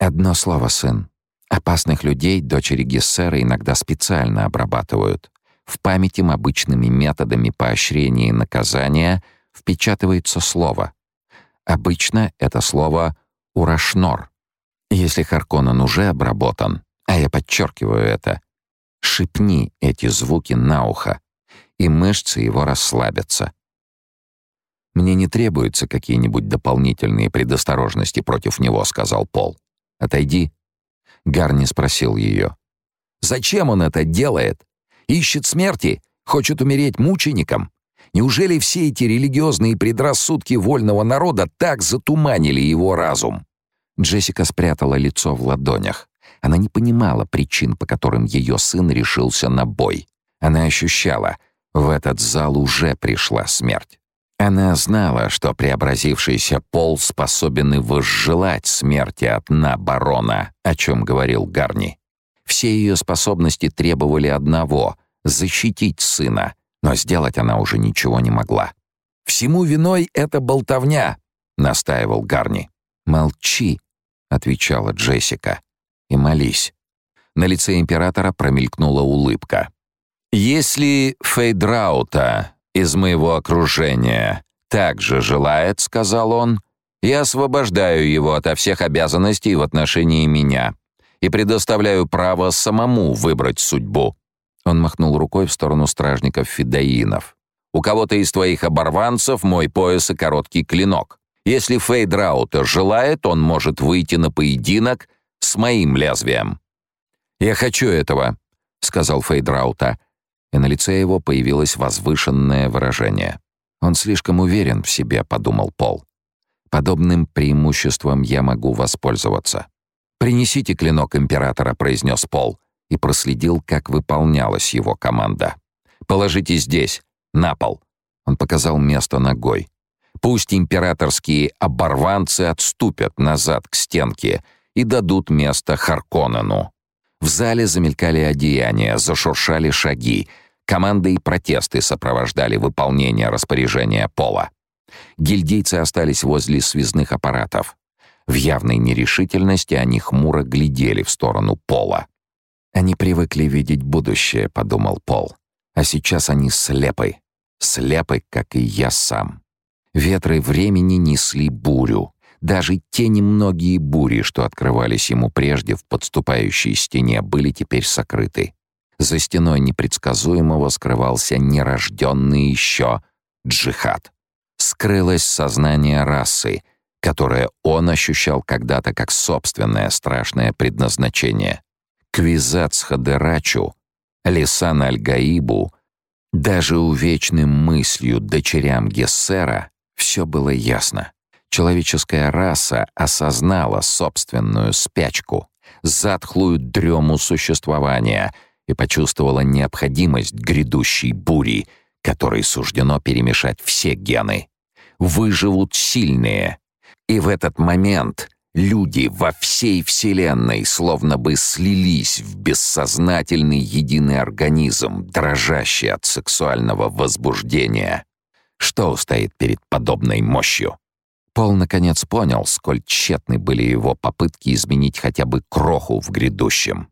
S1: «Одно слово, сын. Опасных людей дочери Гессера иногда специально обрабатывают. В память им обычными методами поощрения и наказания впечатывается слово. Обычно это слово «урашнор». Если Харконнен уже обработан, А я подчеркиваю это. Шипни эти звуки на ухо, и мышцы его расслабятся. «Мне не требуются какие-нибудь дополнительные предосторожности против него», — сказал Пол. «Отойди». Гарни спросил ее. «Зачем он это делает? Ищет смерти? Хочет умереть мучеником? Неужели все эти религиозные предрассудки вольного народа так затуманили его разум?» Джессика спрятала лицо в ладонях. Она не понимала причин, по которым ее сын решился на бой. Она ощущала, в этот зал уже пришла смерть. Она знала, что преобразившийся пол способен и возжелать смерти от на барона, о чем говорил Гарни. Все ее способности требовали одного — защитить сына, но сделать она уже ничего не могла. «Всему виной эта болтовня», — настаивал Гарни. «Молчи», — отвечала Джессика, — «и молись». На лице императора промелькнула улыбка. «Если Фейдраута из моего окружения также желает, — сказал он, — я освобождаю его ото всех обязанностей в отношении меня и предоставляю право самому выбрать судьбу». Он махнул рукой в сторону стражников-фидаинов. «У кого-то из твоих оборванцев мой пояс и короткий клинок. Если Фейдраута желает, он может выйти на поединок с моим лезвием». «Я хочу этого», — сказал Фейдраута, — и на лице его появилось возвышенное выражение. «Он слишком уверен в себе», — подумал Пол. «Подобным преимуществом я могу воспользоваться». «Принесите клинок императора», — произнес Пол, и проследил, как выполнялась его команда. «Положите здесь, на пол». Он показал место ногой. «Пусть императорские оборванцы отступят назад к стенке и дадут место Харконнену». В зале замелькали одеяния, зашуршали шаги. Команды и протесты сопровождали выполнение распоряжения Пола. Гильдейцы остались возле связных аппаратов. В явной нерешительности они хмуро глядели в сторону Пола. «Они привыкли видеть будущее», — подумал Пол. «А сейчас они слепы. Слепы, как и я сам». Ветры времени несли бурю. Даже те немногие бури, что открывались ему прежде в подступающей стене, были теперь сокрыты. За стеной непредсказуемого скрывался нерожденный еще джихад. Скрылось сознание расы, которое он ощущал когда-то как собственное страшное предназначение. Квизац Хадерачу, Лисан Аль-Гаибу, даже увечным мыслью дочерям Гессера все было ясно. Человеческая раса осознала собственную спячку, затхлую дрему существования и почувствовала необходимость грядущей бури, которой суждено перемешать все гены. Выживут сильные. И в этот момент люди во всей Вселенной словно бы слились в бессознательный единый организм, дрожащий от сексуального возбуждения. Что устоит перед подобной мощью? Пол наконец понял, сколь тщетны были его попытки изменить хотя бы кроху в грядущем.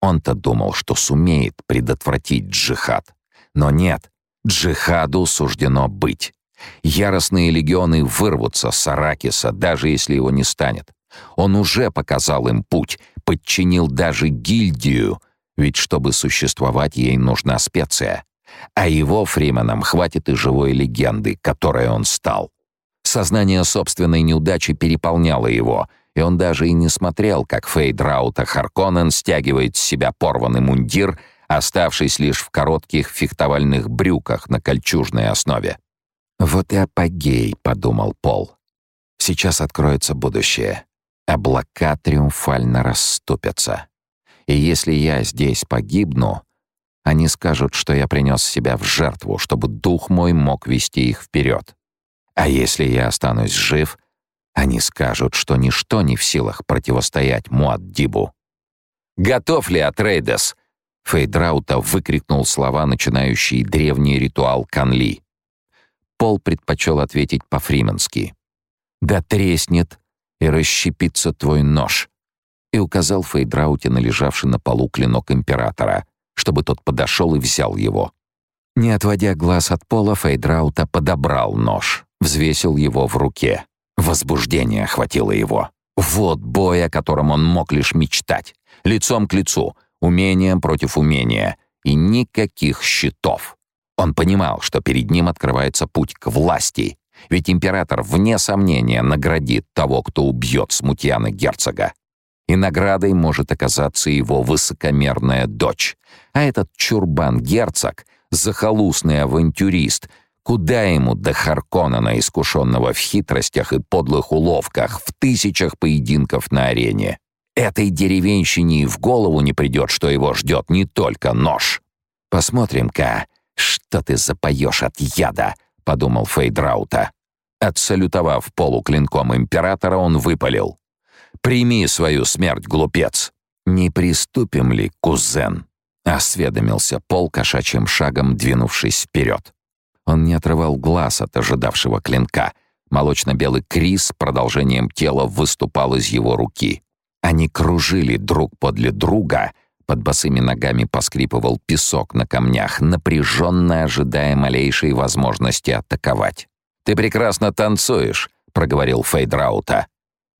S1: Он-то думал, что сумеет предотвратить джихад. Но нет, джихаду суждено быть. Яростные легионы вырвутся с Аракиса, даже если его не станет. Он уже показал им путь, подчинил даже гильдию, ведь чтобы существовать, ей нужна специя. А его Фрименам хватит и живой легенды, которой он стал. Сознание собственной неудачи переполняло его, и он даже и не смотрел, как Фейдраута Харконнен стягивает с себя порванный мундир, оставшись лишь в коротких фехтовальных брюках на кольчужной основе. «Вот и апогей», — подумал Пол. «Сейчас откроется будущее. Облака триумфально расступятся. И если я здесь погибну, они скажут, что я принес себя в жертву, чтобы дух мой мог вести их вперед. А если я останусь жив, они скажут, что ничто не в силах противостоять Муаддибу. «Готов ли Атрейдес?» Фейдраута выкрикнул слова, начинающие древний ритуал Канли. Пол предпочел ответить по-фрименски. «Да треснет и расщепится твой нож», и указал Фейдрауте на лежавший на полу клинок императора, чтобы тот подошел и взял его. Не отводя глаз от пола, Фейдраута подобрал нож взвесил его в руке. Возбуждение охватило его. Вот бой, о котором он мог лишь мечтать. Лицом к лицу, умением против умения. И никаких щитов. Он понимал, что перед ним открывается путь к власти, ведь император, вне сомнения, наградит того, кто убьет смутьяна герцога. И наградой может оказаться его высокомерная дочь. А этот чурбан-герцог, захолустный авантюрист, куда ему до Харконнена, искушенного в хитростях и подлых уловках, в тысячах поединков на арене? Этой деревенщине и в голову не придет, что его ждет не только нож. «Посмотрим-ка, что ты запоешь от яда», — подумал Фейдраута. Отсалютовав полуклинком императора, он выпалил. «Прими свою смерть, глупец!» «Не приступим ли, кузен?» — осведомился Пол кошачьим шагом, двинувшись вперед. Он не отрывал глаз от ожидавшего клинка. Молочно-белый крис продолжением тела выступал из его руки. Они кружили друг подле друга, под босыми ногами поскрипывал песок на камнях, напряженно ожидая малейшей возможности атаковать. «Ты прекрасно танцуешь», — проговорил Фейдраута.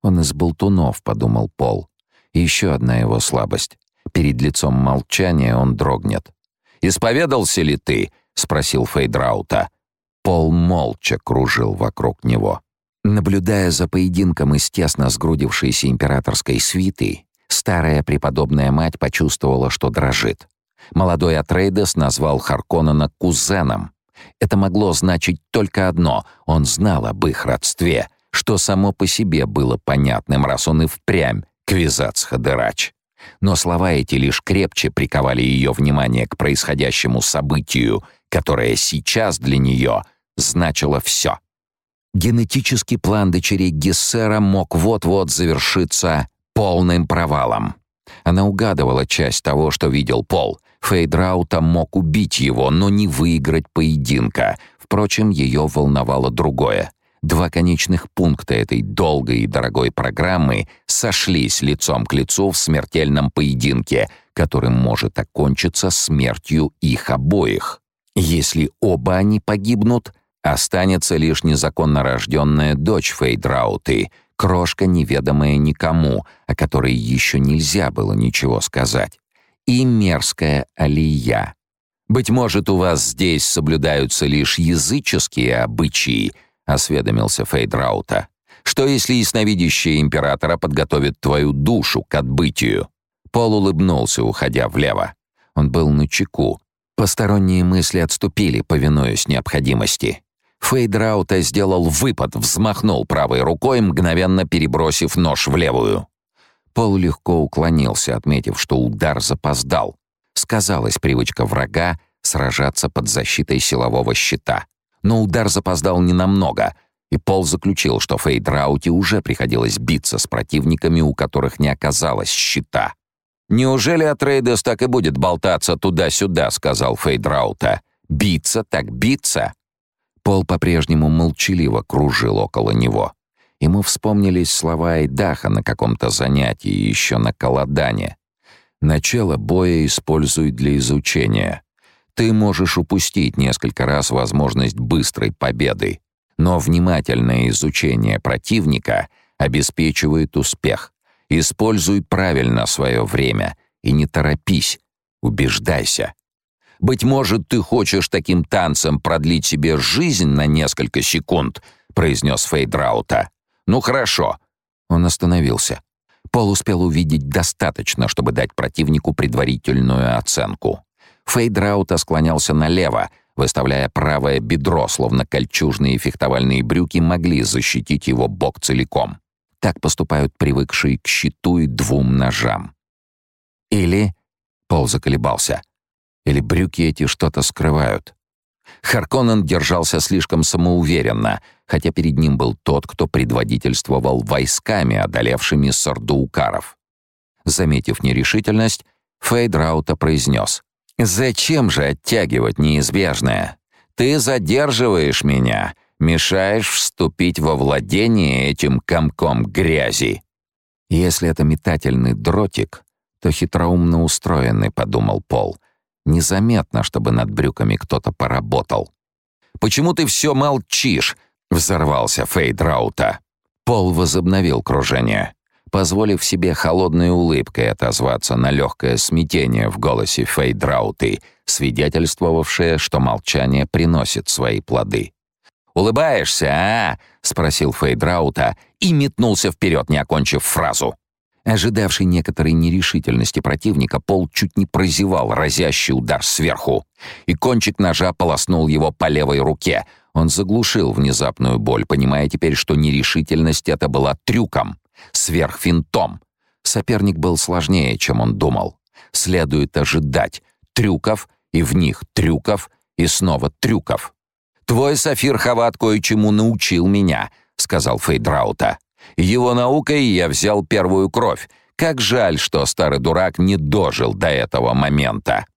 S1: «Он из болтунов», — подумал Пол. Еще одна его слабость. Перед лицом молчания он дрогнет. «Исповедался ли ты?» — спросил Фейдраута. Пол молча кружил вокруг него. Наблюдая за поединком из тесно сгрудившейся императорской свиты, старая преподобная мать почувствовала, что дрожит. Молодой Атрейдес назвал Харконнена кузеном, это могло значить только одно — он знал об их родстве, что само по себе было понятным, раз он и впрямь Квизац Хадырач. Но слова эти лишь крепче приковали ее внимание к происходящему событию, которое сейчас для нее значило все. Генетический план дочерей Гессера мог вот-вот завершиться полным провалом. Она угадывала часть того, что видел Пол, Фейдраута мог убить его, но не выиграть поединка. Впрочем, ее волновало другое. Два конечных пункта этой долгой и дорогой программы сошлись лицом к лицу в смертельном поединке, которым может окончиться смертью их обоих. Если оба они погибнут, останется лишь незаконно рожденная дочь Фейдрауты, крошка, неведомая никому, о которой еще нельзя было ничего сказать и мерзкая алия. Быть может, у вас здесь соблюдаются лишь языческие обычаи, осведомился Фейдраута. Что если ясновидящая императора подготовит твою душу к отбытию? Пол улыбнулся, уходя влево. Он был на чеку. Посторонние мысли отступили, повинуясь необходимости. Фейдраута сделал выпад, взмахнул правой рукой, мгновенно перебросив нож в левую. Пол легко уклонился, отметив, что удар запоздал. Сказалась привычка врага сражаться под защитой силового щита. Но удар запоздал ненамного, и Пол заключил, что Фейдрауте уже приходилось биться с противниками, у которых не оказалось щита. «Неужели Атрейдес так и будет болтаться туда-сюда?» — сказал Фейдраута. «Биться так биться!» Пол по-прежнему молчаливо кружил около него. Ему вспомнились слова Айдаха на каком-то занятии еще на Каладане. «Начало боя используй для изучения. Ты можешь упустить несколько раз возможность быстрой победы, но внимательное изучение противника обеспечивает успех. Используй правильно свое время и не торопись, убеждайся. Быть может, ты хочешь таким танцем продлить себе жизнь на несколько секунд, произнес Фейдраута. «Ну хорошо». Он остановился. Пол успел увидеть достаточно, чтобы дать противнику предварительную оценку. Фейдраута склонялся налево, выставляя правое бедро, словно кольчужные фехтовальные брюки могли защитить его бок целиком. Так поступают привыкшие к щиту и двум ножам. Или... Пол заколебался. Или брюки эти что-то скрывают. Харконнен держался слишком самоуверенно, хотя перед ним был тот, кто предводительствовал войсками, одолевшими сардуукаров. Заметив нерешительность, Фейдраута произнес. «Зачем же оттягивать неизбежное? Ты задерживаешь меня, мешаешь вступить во владение этим комком грязи». «Если это метательный дротик, то хитроумно устроенный», — подумал Пол — Незаметно, чтобы над брюками кто-то поработал. «Почему ты все молчишь?» — взорвался Фейдраута. Пол возобновил кружение. позволив себе холодной улыбкой отозваться на легкое смятение в голосе Фейдрауты, свидетельствовавшее, что молчание приносит свои плоды. «Улыбаешься, а?» — спросил Фейдраута и метнулся вперед, не окончив фразу. Ожидавший некоторой нерешительности противника, Пол чуть не прозевал разящий удар сверху, и кончик ножа полоснул его по левой руке. Он заглушил внезапную боль, понимая теперь, что нерешительность это была трюком, сверхфинтом. Соперник был сложнее, чем он думал. Следует ожидать трюков, и в них трюков, и снова трюков. «Твой Сафир Хават кое-чему научил меня», — сказал Фейдраута. Его наукой я взял первую кровь. Как жаль, что старый дурак не дожил до этого момента.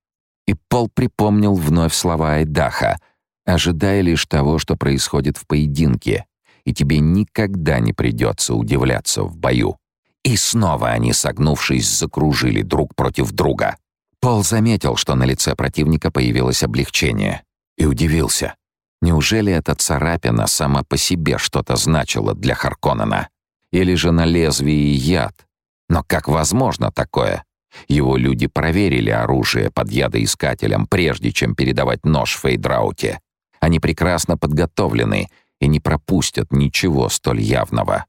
S1: И Пол припомнил вновь слова Айдаха, ожидая лишь того, что происходит в поединке, и тебе никогда не придется удивляться в бою. И снова они, согнувшись, закружили друг против друга. Пол заметил, что на лице противника появилось облегчение, и удивился. Неужели эта царапина сама по себе что-то значила для Харконнена? Или же на лезвии яд? Но как возможно такое? Его люди проверили оружие под ядоискателем, прежде чем передавать нож Фейдрауте. Они прекрасно подготовлены и не пропустят ничего столь явного.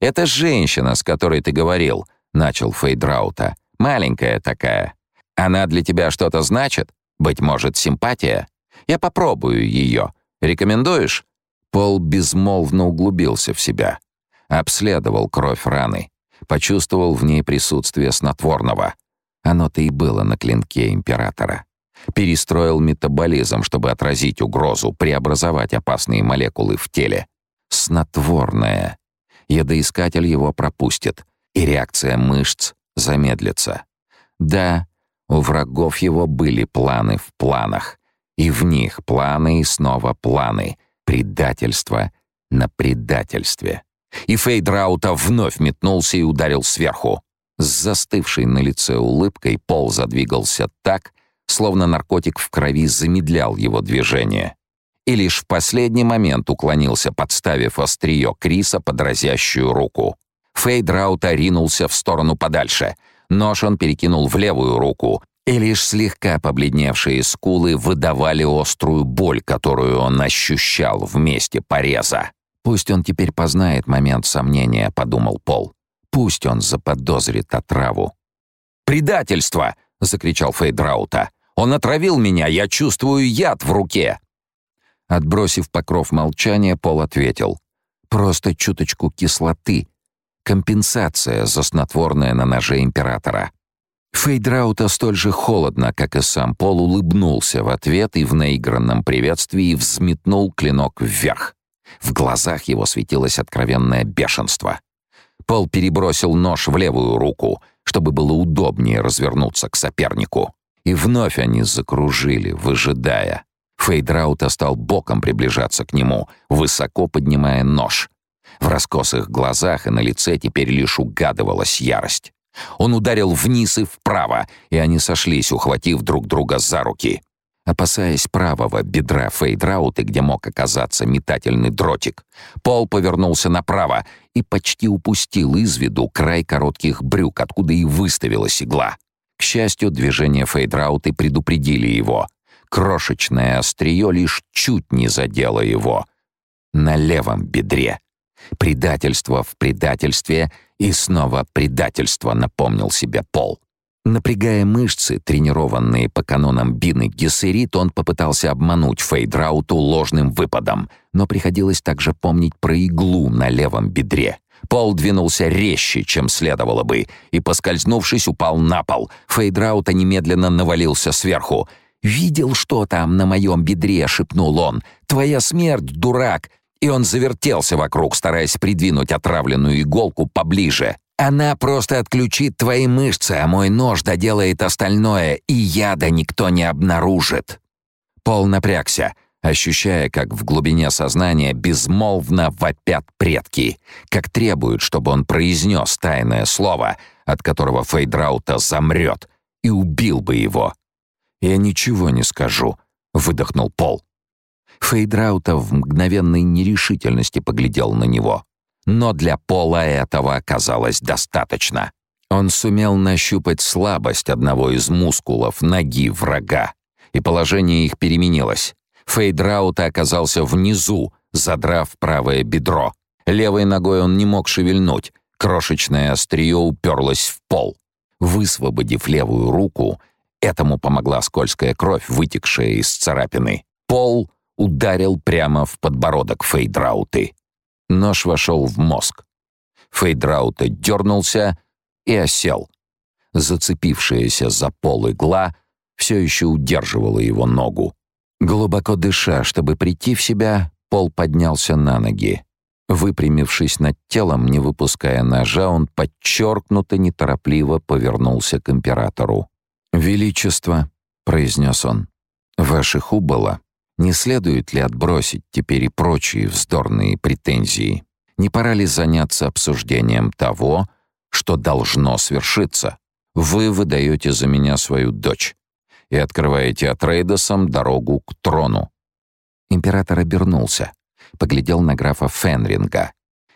S1: «Это женщина, с которой ты говорил», — начал Фейдраута. «Маленькая такая. Она для тебя что-то значит? Быть может, симпатия? Я попробую ее. Рекомендуешь?» Пол безмолвно углубился в себя. Обследовал кровь раны. Почувствовал в ней присутствие снотворного. Оно-то и было на клинке императора. Перестроил метаболизм, чтобы отразить угрозу, преобразовать опасные молекулы в теле. Снотворное. Ядоискатель его пропустит, и реакция мышц замедлится. Да, у врагов его были планы в планах, и в них планы и снова планы. Предательство на предательстве. И Фейдраута вновь метнулся и ударил сверху. С застывшей на лице улыбкой Пол задвигался так, словно наркотик в крови замедлял его движение. И лишь в последний момент уклонился, подставив острие Криса под разящую руку. Фейдраута ринулся в сторону подальше. Нож он перекинул в левую руку, и лишь слегка побледневшие скулы выдавали острую боль, которую он ощущал в месте пореза. «Пусть он теперь познает момент сомнения», — подумал Пол. «Пусть он заподозрит отраву». «Предательство!» — закричал Фейдраута. «Он отравил меня, я чувствую яд в руке!» Отбросив покров молчания, Пол ответил. «Просто чуточку кислоты. Компенсация за снотворное на ноже Императора». Фейдраута столь же холодно, как и сам Пол, улыбнулся в ответ и в наигранном приветствии взметнул клинок вверх. В глазах его светилось откровенное бешенство. Пол перебросил нож в левую руку, чтобы было удобнее развернуться к сопернику. И вновь они закружили, выжидая. Фейдраута стал боком приближаться к нему, высоко поднимая нож. В раскосых глазах и на лице теперь лишь угадывалась ярость. Он ударил вниз и вправо, и они сошлись, ухватив друг друга за руки. Опасаясь правого бедра Фейдрауты, где мог оказаться метательный дротик, Пол повернулся направо и почти упустил из виду край коротких брюк, откуда и выставилась игла. К счастью, движения Фейдрауты предупредили его. Крошечное острие лишь чуть не задело его. На левом бедре. Предательство в предательстве и снова предательство, напомнил себе Пол. Напрягая мышцы, тренированные по канонам Бины Гессерит, он попытался обмануть Фейдрауту ложным выпадом, но приходилось также помнить про иглу на левом бедре. Пол двинулся резче, чем следовало бы, и, поскользнувшись, упал на пол. Фейдраута немедленно навалился сверху. «Видел, что там на моем бедре?» — шепнул он. «Твоя смерть, дурак!» И он завертелся вокруг, стараясь придвинуть отравленную иголку поближе. Она просто отключит твои мышцы, а мой нож доделает остальное, и яда никто не обнаружит». Пол напрягся, ощущая, как в глубине сознания безмолвно вопят предки, как требуют, чтобы он произнес тайное слово, от которого Фейдраута замрет, и убил бы его. «Я ничего не скажу», — выдохнул Пол. Фейдраута в мгновенной нерешительности поглядел на него. но для Пола этого оказалось достаточно. Он сумел нащупать слабость одного из мускулов ноги врага, и положение их переменилось. Фейдраута оказался внизу, задрав правое бедро. Левой ногой он не мог шевельнуть, крошечное острие уперлось в пол. Высвободив левую руку, этому помогла скользкая кровь, вытекшая из царапины. Пол ударил прямо в подбородок Фейдрауты. Нож вошел в мозг. Фейдраута дернулся и осел. Зацепившаяся за пол игла все еще удерживала его ногу. Глубоко дыша, чтобы прийти в себя, Пол поднялся на ноги. Выпрямившись над телом, не выпуская ножа, он подчеркнуто неторопливо повернулся к императору. «Величество», — произнес он, — «ваших убыло. Не следует ли отбросить теперь и прочие вздорные претензии? Не пора ли заняться обсуждением того, что должно свершиться? Вы выдаете за меня свою дочь и открываете Атрейдосом дорогу к трону». Император обернулся, поглядел на графа Фенринга.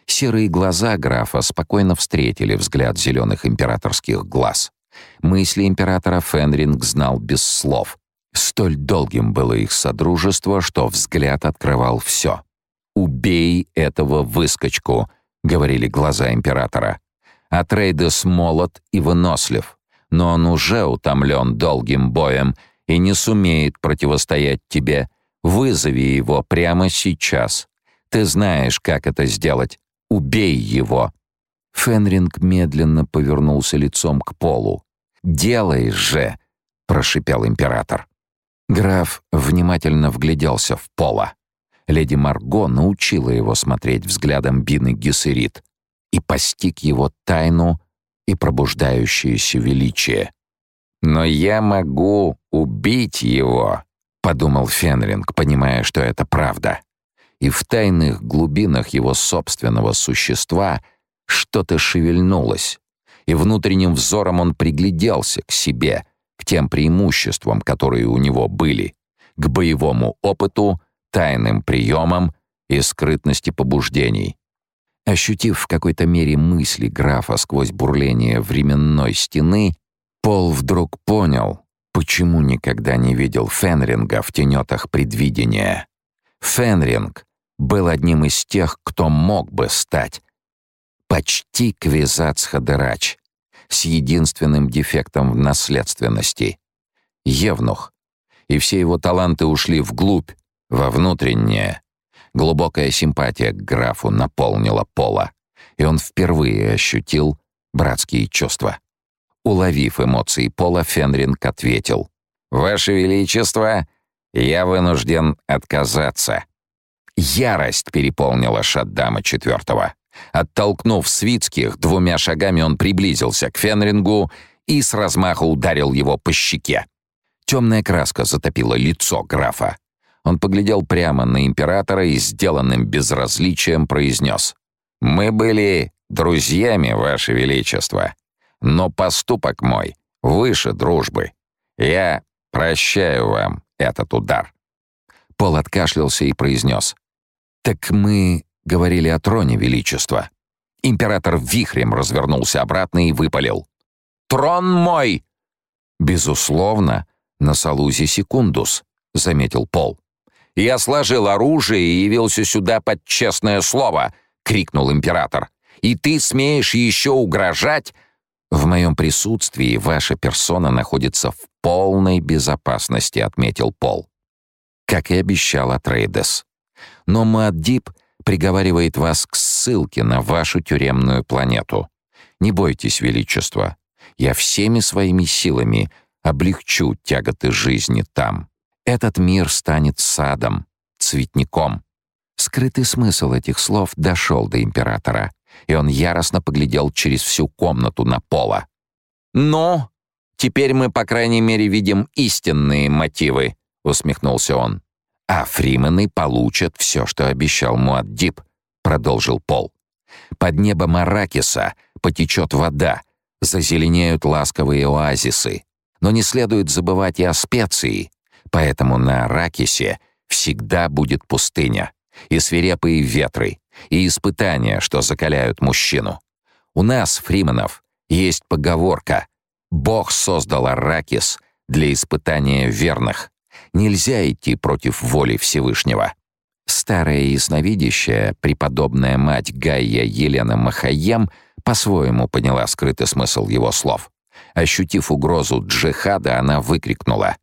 S1: Серые глаза графа спокойно встретили взгляд зеленых императорских глаз. Мысли императора Фенринг знал без слов. Столь долгим было их содружество, что взгляд открывал все. «Убей этого выскочку», — говорили глаза императора. Атрейдес молод и вынослив, но он уже утомлен долгим боем и не сумеет противостоять тебе. Вызови его прямо сейчас. Ты знаешь, как это сделать. Убей его». Фенринг медленно повернулся лицом к полу. «Делай же!» — прошипел император. Граф внимательно вгляделся в Пола. Леди Марго научила его смотреть взглядом Бины Гессерит и постиг его тайну и пробуждающееся величие. «Но я могу убить его», — подумал Фенринг, понимая, что это правда. И в тайных глубинах его собственного существа что-то шевельнулось, и внутренним взором он пригляделся к себе, к тем преимуществам, которые у него были, к боевому опыту, тайным приемам и скрытности побуждений. Ощутив в какой-то мере мысли графа сквозь бурление временной стены, Пол вдруг понял, почему никогда не видел Фенринга в тенетах предвидения. Фенринг был одним из тех, кто мог бы стать почти Квизац Хадерач, с единственным дефектом в наследственности — Евнух. И все его таланты ушли вглубь, во внутреннее. Глубокая симпатия к графу наполнила Пола, и он впервые ощутил братские чувства. Уловив эмоции Пола, Фенринг ответил. «Ваше Величество, я вынужден отказаться». Ярость переполнила Шаддама четвертого. Оттолкнув Свицких, двумя шагами он приблизился к Фенрингу и с размаху ударил его по щеке. Темная краска затопила лицо графа. Он поглядел прямо на императора и сделанным безразличием произнес. «Мы были друзьями, Ваше Величество, но поступок мой выше дружбы. Я прощаю вам этот удар». Пол откашлялся и произнес. «Так мы говорили о троне величества. Император вихрем развернулся обратно и выпалил. «Трон мой!» «Безусловно, на Салузе секундус», — заметил Пол. «Я сложил оружие и явился сюда под честное слово», — крикнул император. «И ты смеешь еще угрожать?» «В моем присутствии ваша персона находится в полной безопасности», — отметил Пол. Как и обещал Атрейдес. Но Маддип приговаривает вас к ссылке на вашу тюремную планету. Не бойтесь, Величество. Я всеми своими силами облегчу тяготы жизни там. Этот мир станет садом, цветником». Скрытый смысл этих слов дошел до императора, и он яростно поглядел через всю комнату на Пола. «Ну, теперь мы, по крайней мере, видим истинные мотивы», — усмехнулся он. А фримены получат все, что обещал Муаддиб, продолжил Пол. Под небом Аракиса потечет вода, зазеленеют ласковые оазисы. Но не следует забывать и о специи, поэтому на Аракисе всегда будет пустыня и свирепые ветры, и испытания, что закаляют мужчину. У нас, фриманов, есть поговорка «Бог создал Аракис для испытания верных». Нельзя идти против воли Всевышнего. Старая ясновидящая, преподобная мать Гайя Елена Махаем, по-своему поняла скрытый смысл его слов. Ощутив угрозу джихада, она выкрикнула.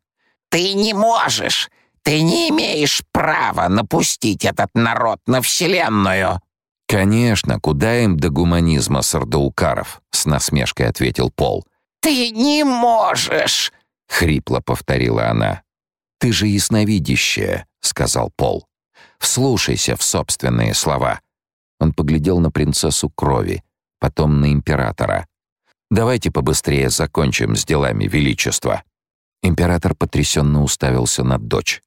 S3: «Ты не можешь! Ты не имеешь права напустить этот народ на Вселенную!»
S1: «Конечно, куда им до гуманизма сардаукаров?» — с насмешкой ответил Пол.
S3: «Ты не можешь!»
S1: — хрипло повторила она. «Ты же ясновидящая», — сказал Пол. «Вслушайся в собственные слова». Он поглядел на принцессу крови, потом на императора. «Давайте побыстрее закончим с делами величества». Император потрясенно уставился на дочь.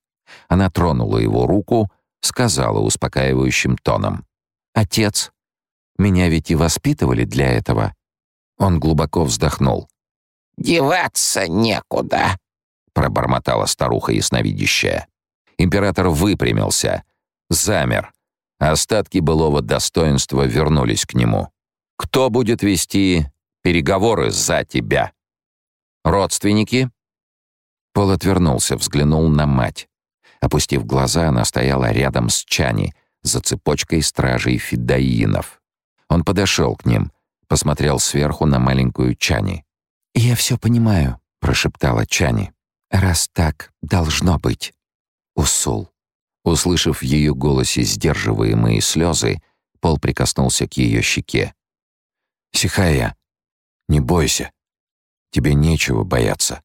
S1: Она тронула его руку, сказала успокаивающим тоном. «Отец, меня ведь и воспитывали для этого». Он глубоко вздохнул.
S3: «Деваться некуда», — пробормотала старуха ясновидящая.
S1: Император выпрямился, замер. Остатки былого достоинства вернулись к нему. «Кто будет вести переговоры за тебя?» «Родственники?» Пол отвернулся, взглянул на мать. Опустив глаза, она стояла рядом с Чани, за цепочкой стражей фидаинов. Он подошел к ним, посмотрел сверху на маленькую Чани. «Я все понимаю», — прошептала Чани. «Раз так, должно быть». Усул. Услышав в ее голосе сдерживаемые слезы, Пол прикоснулся к ее щеке. «Сихая, не бойся. Тебе нечего бояться».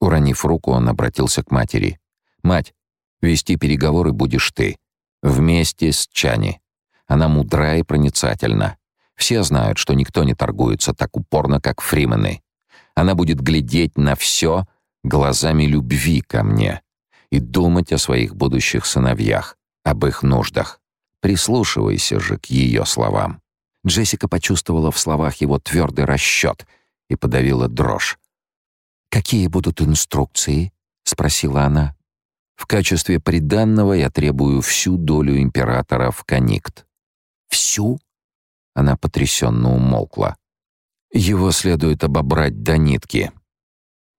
S1: Уронив руку, он обратился к матери. «Мать, вести переговоры будешь ты. Вместе с Чани. Она мудра и проницательна. Все знают, что никто не торгуется так упорно, как Фримены. Она будет глядеть на все глазами любви ко мне и думать о своих будущих сыновьях, об их нуждах. Прислушивайся же к ее словам. Джессика почувствовала в словах его твердый расчет и подавила дрожь. «Какие будут инструкции?» — спросила она. «В качестве приданного я требую всю долю императора в Каникт». «Всю?» Она потрясенно умолкла. «Его следует обобрать до нитки.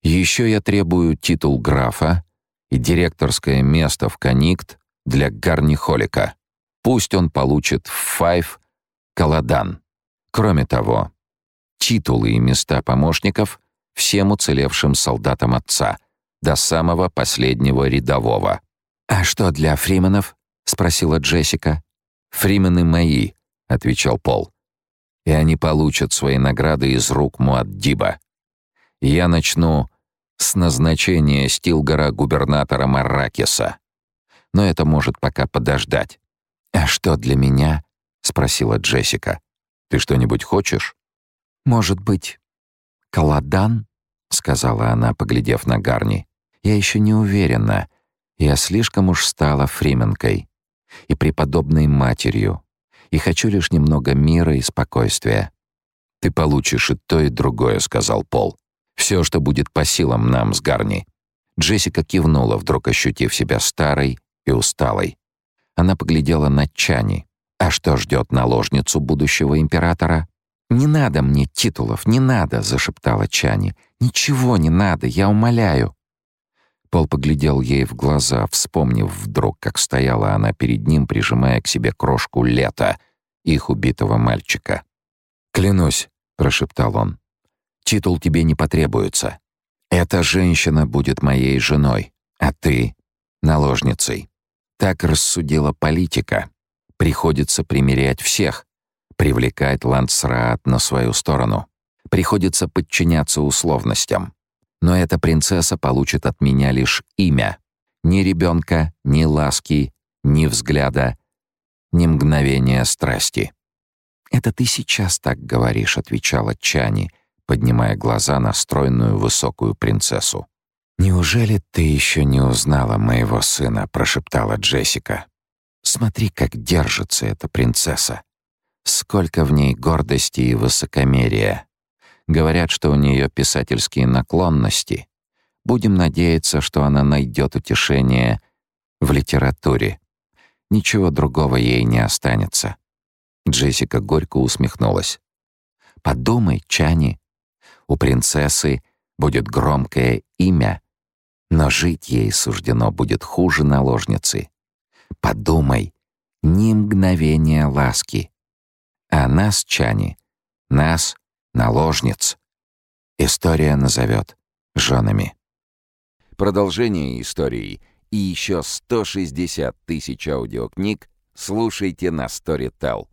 S1: Еще я требую титул графа и директорское место в Каникт для Гарнихолика. Пусть он получит в Файв Каладан. Кроме того, титулы и места помощников всем уцелевшим солдатам отца, до самого последнего рядового. «А что для фрименов?» — спросила Джессика. «Фримены мои», — отвечал Пол. «И они получат свои награды из рук Муаддиба. Я начну с назначения Стилгора губернатора Марракеса. Но это может пока подождать. «А что для меня?» — спросила Джессика. «Ты что-нибудь хочешь?» «Может быть, Каладан?» — сказала она, поглядев на Гарни. «Я еще не уверена. Я слишком уж стала фрименкой и преподобной матерью, и хочу лишь немного мира и спокойствия». «Ты получишь и то, и другое», — сказал Пол. «Все, что будет по силам нам с Гарни». Джессика кивнула, вдруг ощутив себя старой и усталой. Она поглядела на Чани. А что ждет наложницу будущего императора? «Не надо мне титулов, не надо!» — зашептала Чани. «Ничего не надо, я умоляю!» Пол поглядел ей в глаза, вспомнив вдруг, как стояла она перед ним, прижимая к себе крошку лета, их убитого мальчика. «Клянусь», — прошептал он, — «титул тебе не потребуется. Эта женщина будет моей женой, а ты — наложницей. Так рассудила политика. Приходится примирять всех, привлекать Ландсраат на свою сторону. Приходится подчиняться условностям. Но эта принцесса получит от меня лишь имя. Ни ребенка, ни ласки, ни взгляда, ни мгновения страсти. «Это ты сейчас так говоришь», — отвечала Чани, поднимая глаза на стройную высокую принцессу. «Неужели ты еще не узнала моего сына?» — прошептала Джессика. «Смотри, как держится эта принцесса. Сколько в ней гордости и высокомерия. Говорят, что у нее писательские наклонности. Будем надеяться, что она найдет утешение в литературе. Ничего другого ей не останется. Джессика горько усмехнулась. «Подумай, Чани, у принцессы будет громкое имя, но жить ей суждено будет хуже наложницы. Подумай, ни мгновения ласки. А нас, Чани, нас, наложниц, история назовет женами. Продолжение истории и еще 160 тысяч аудиокниг слушайте на Storytel.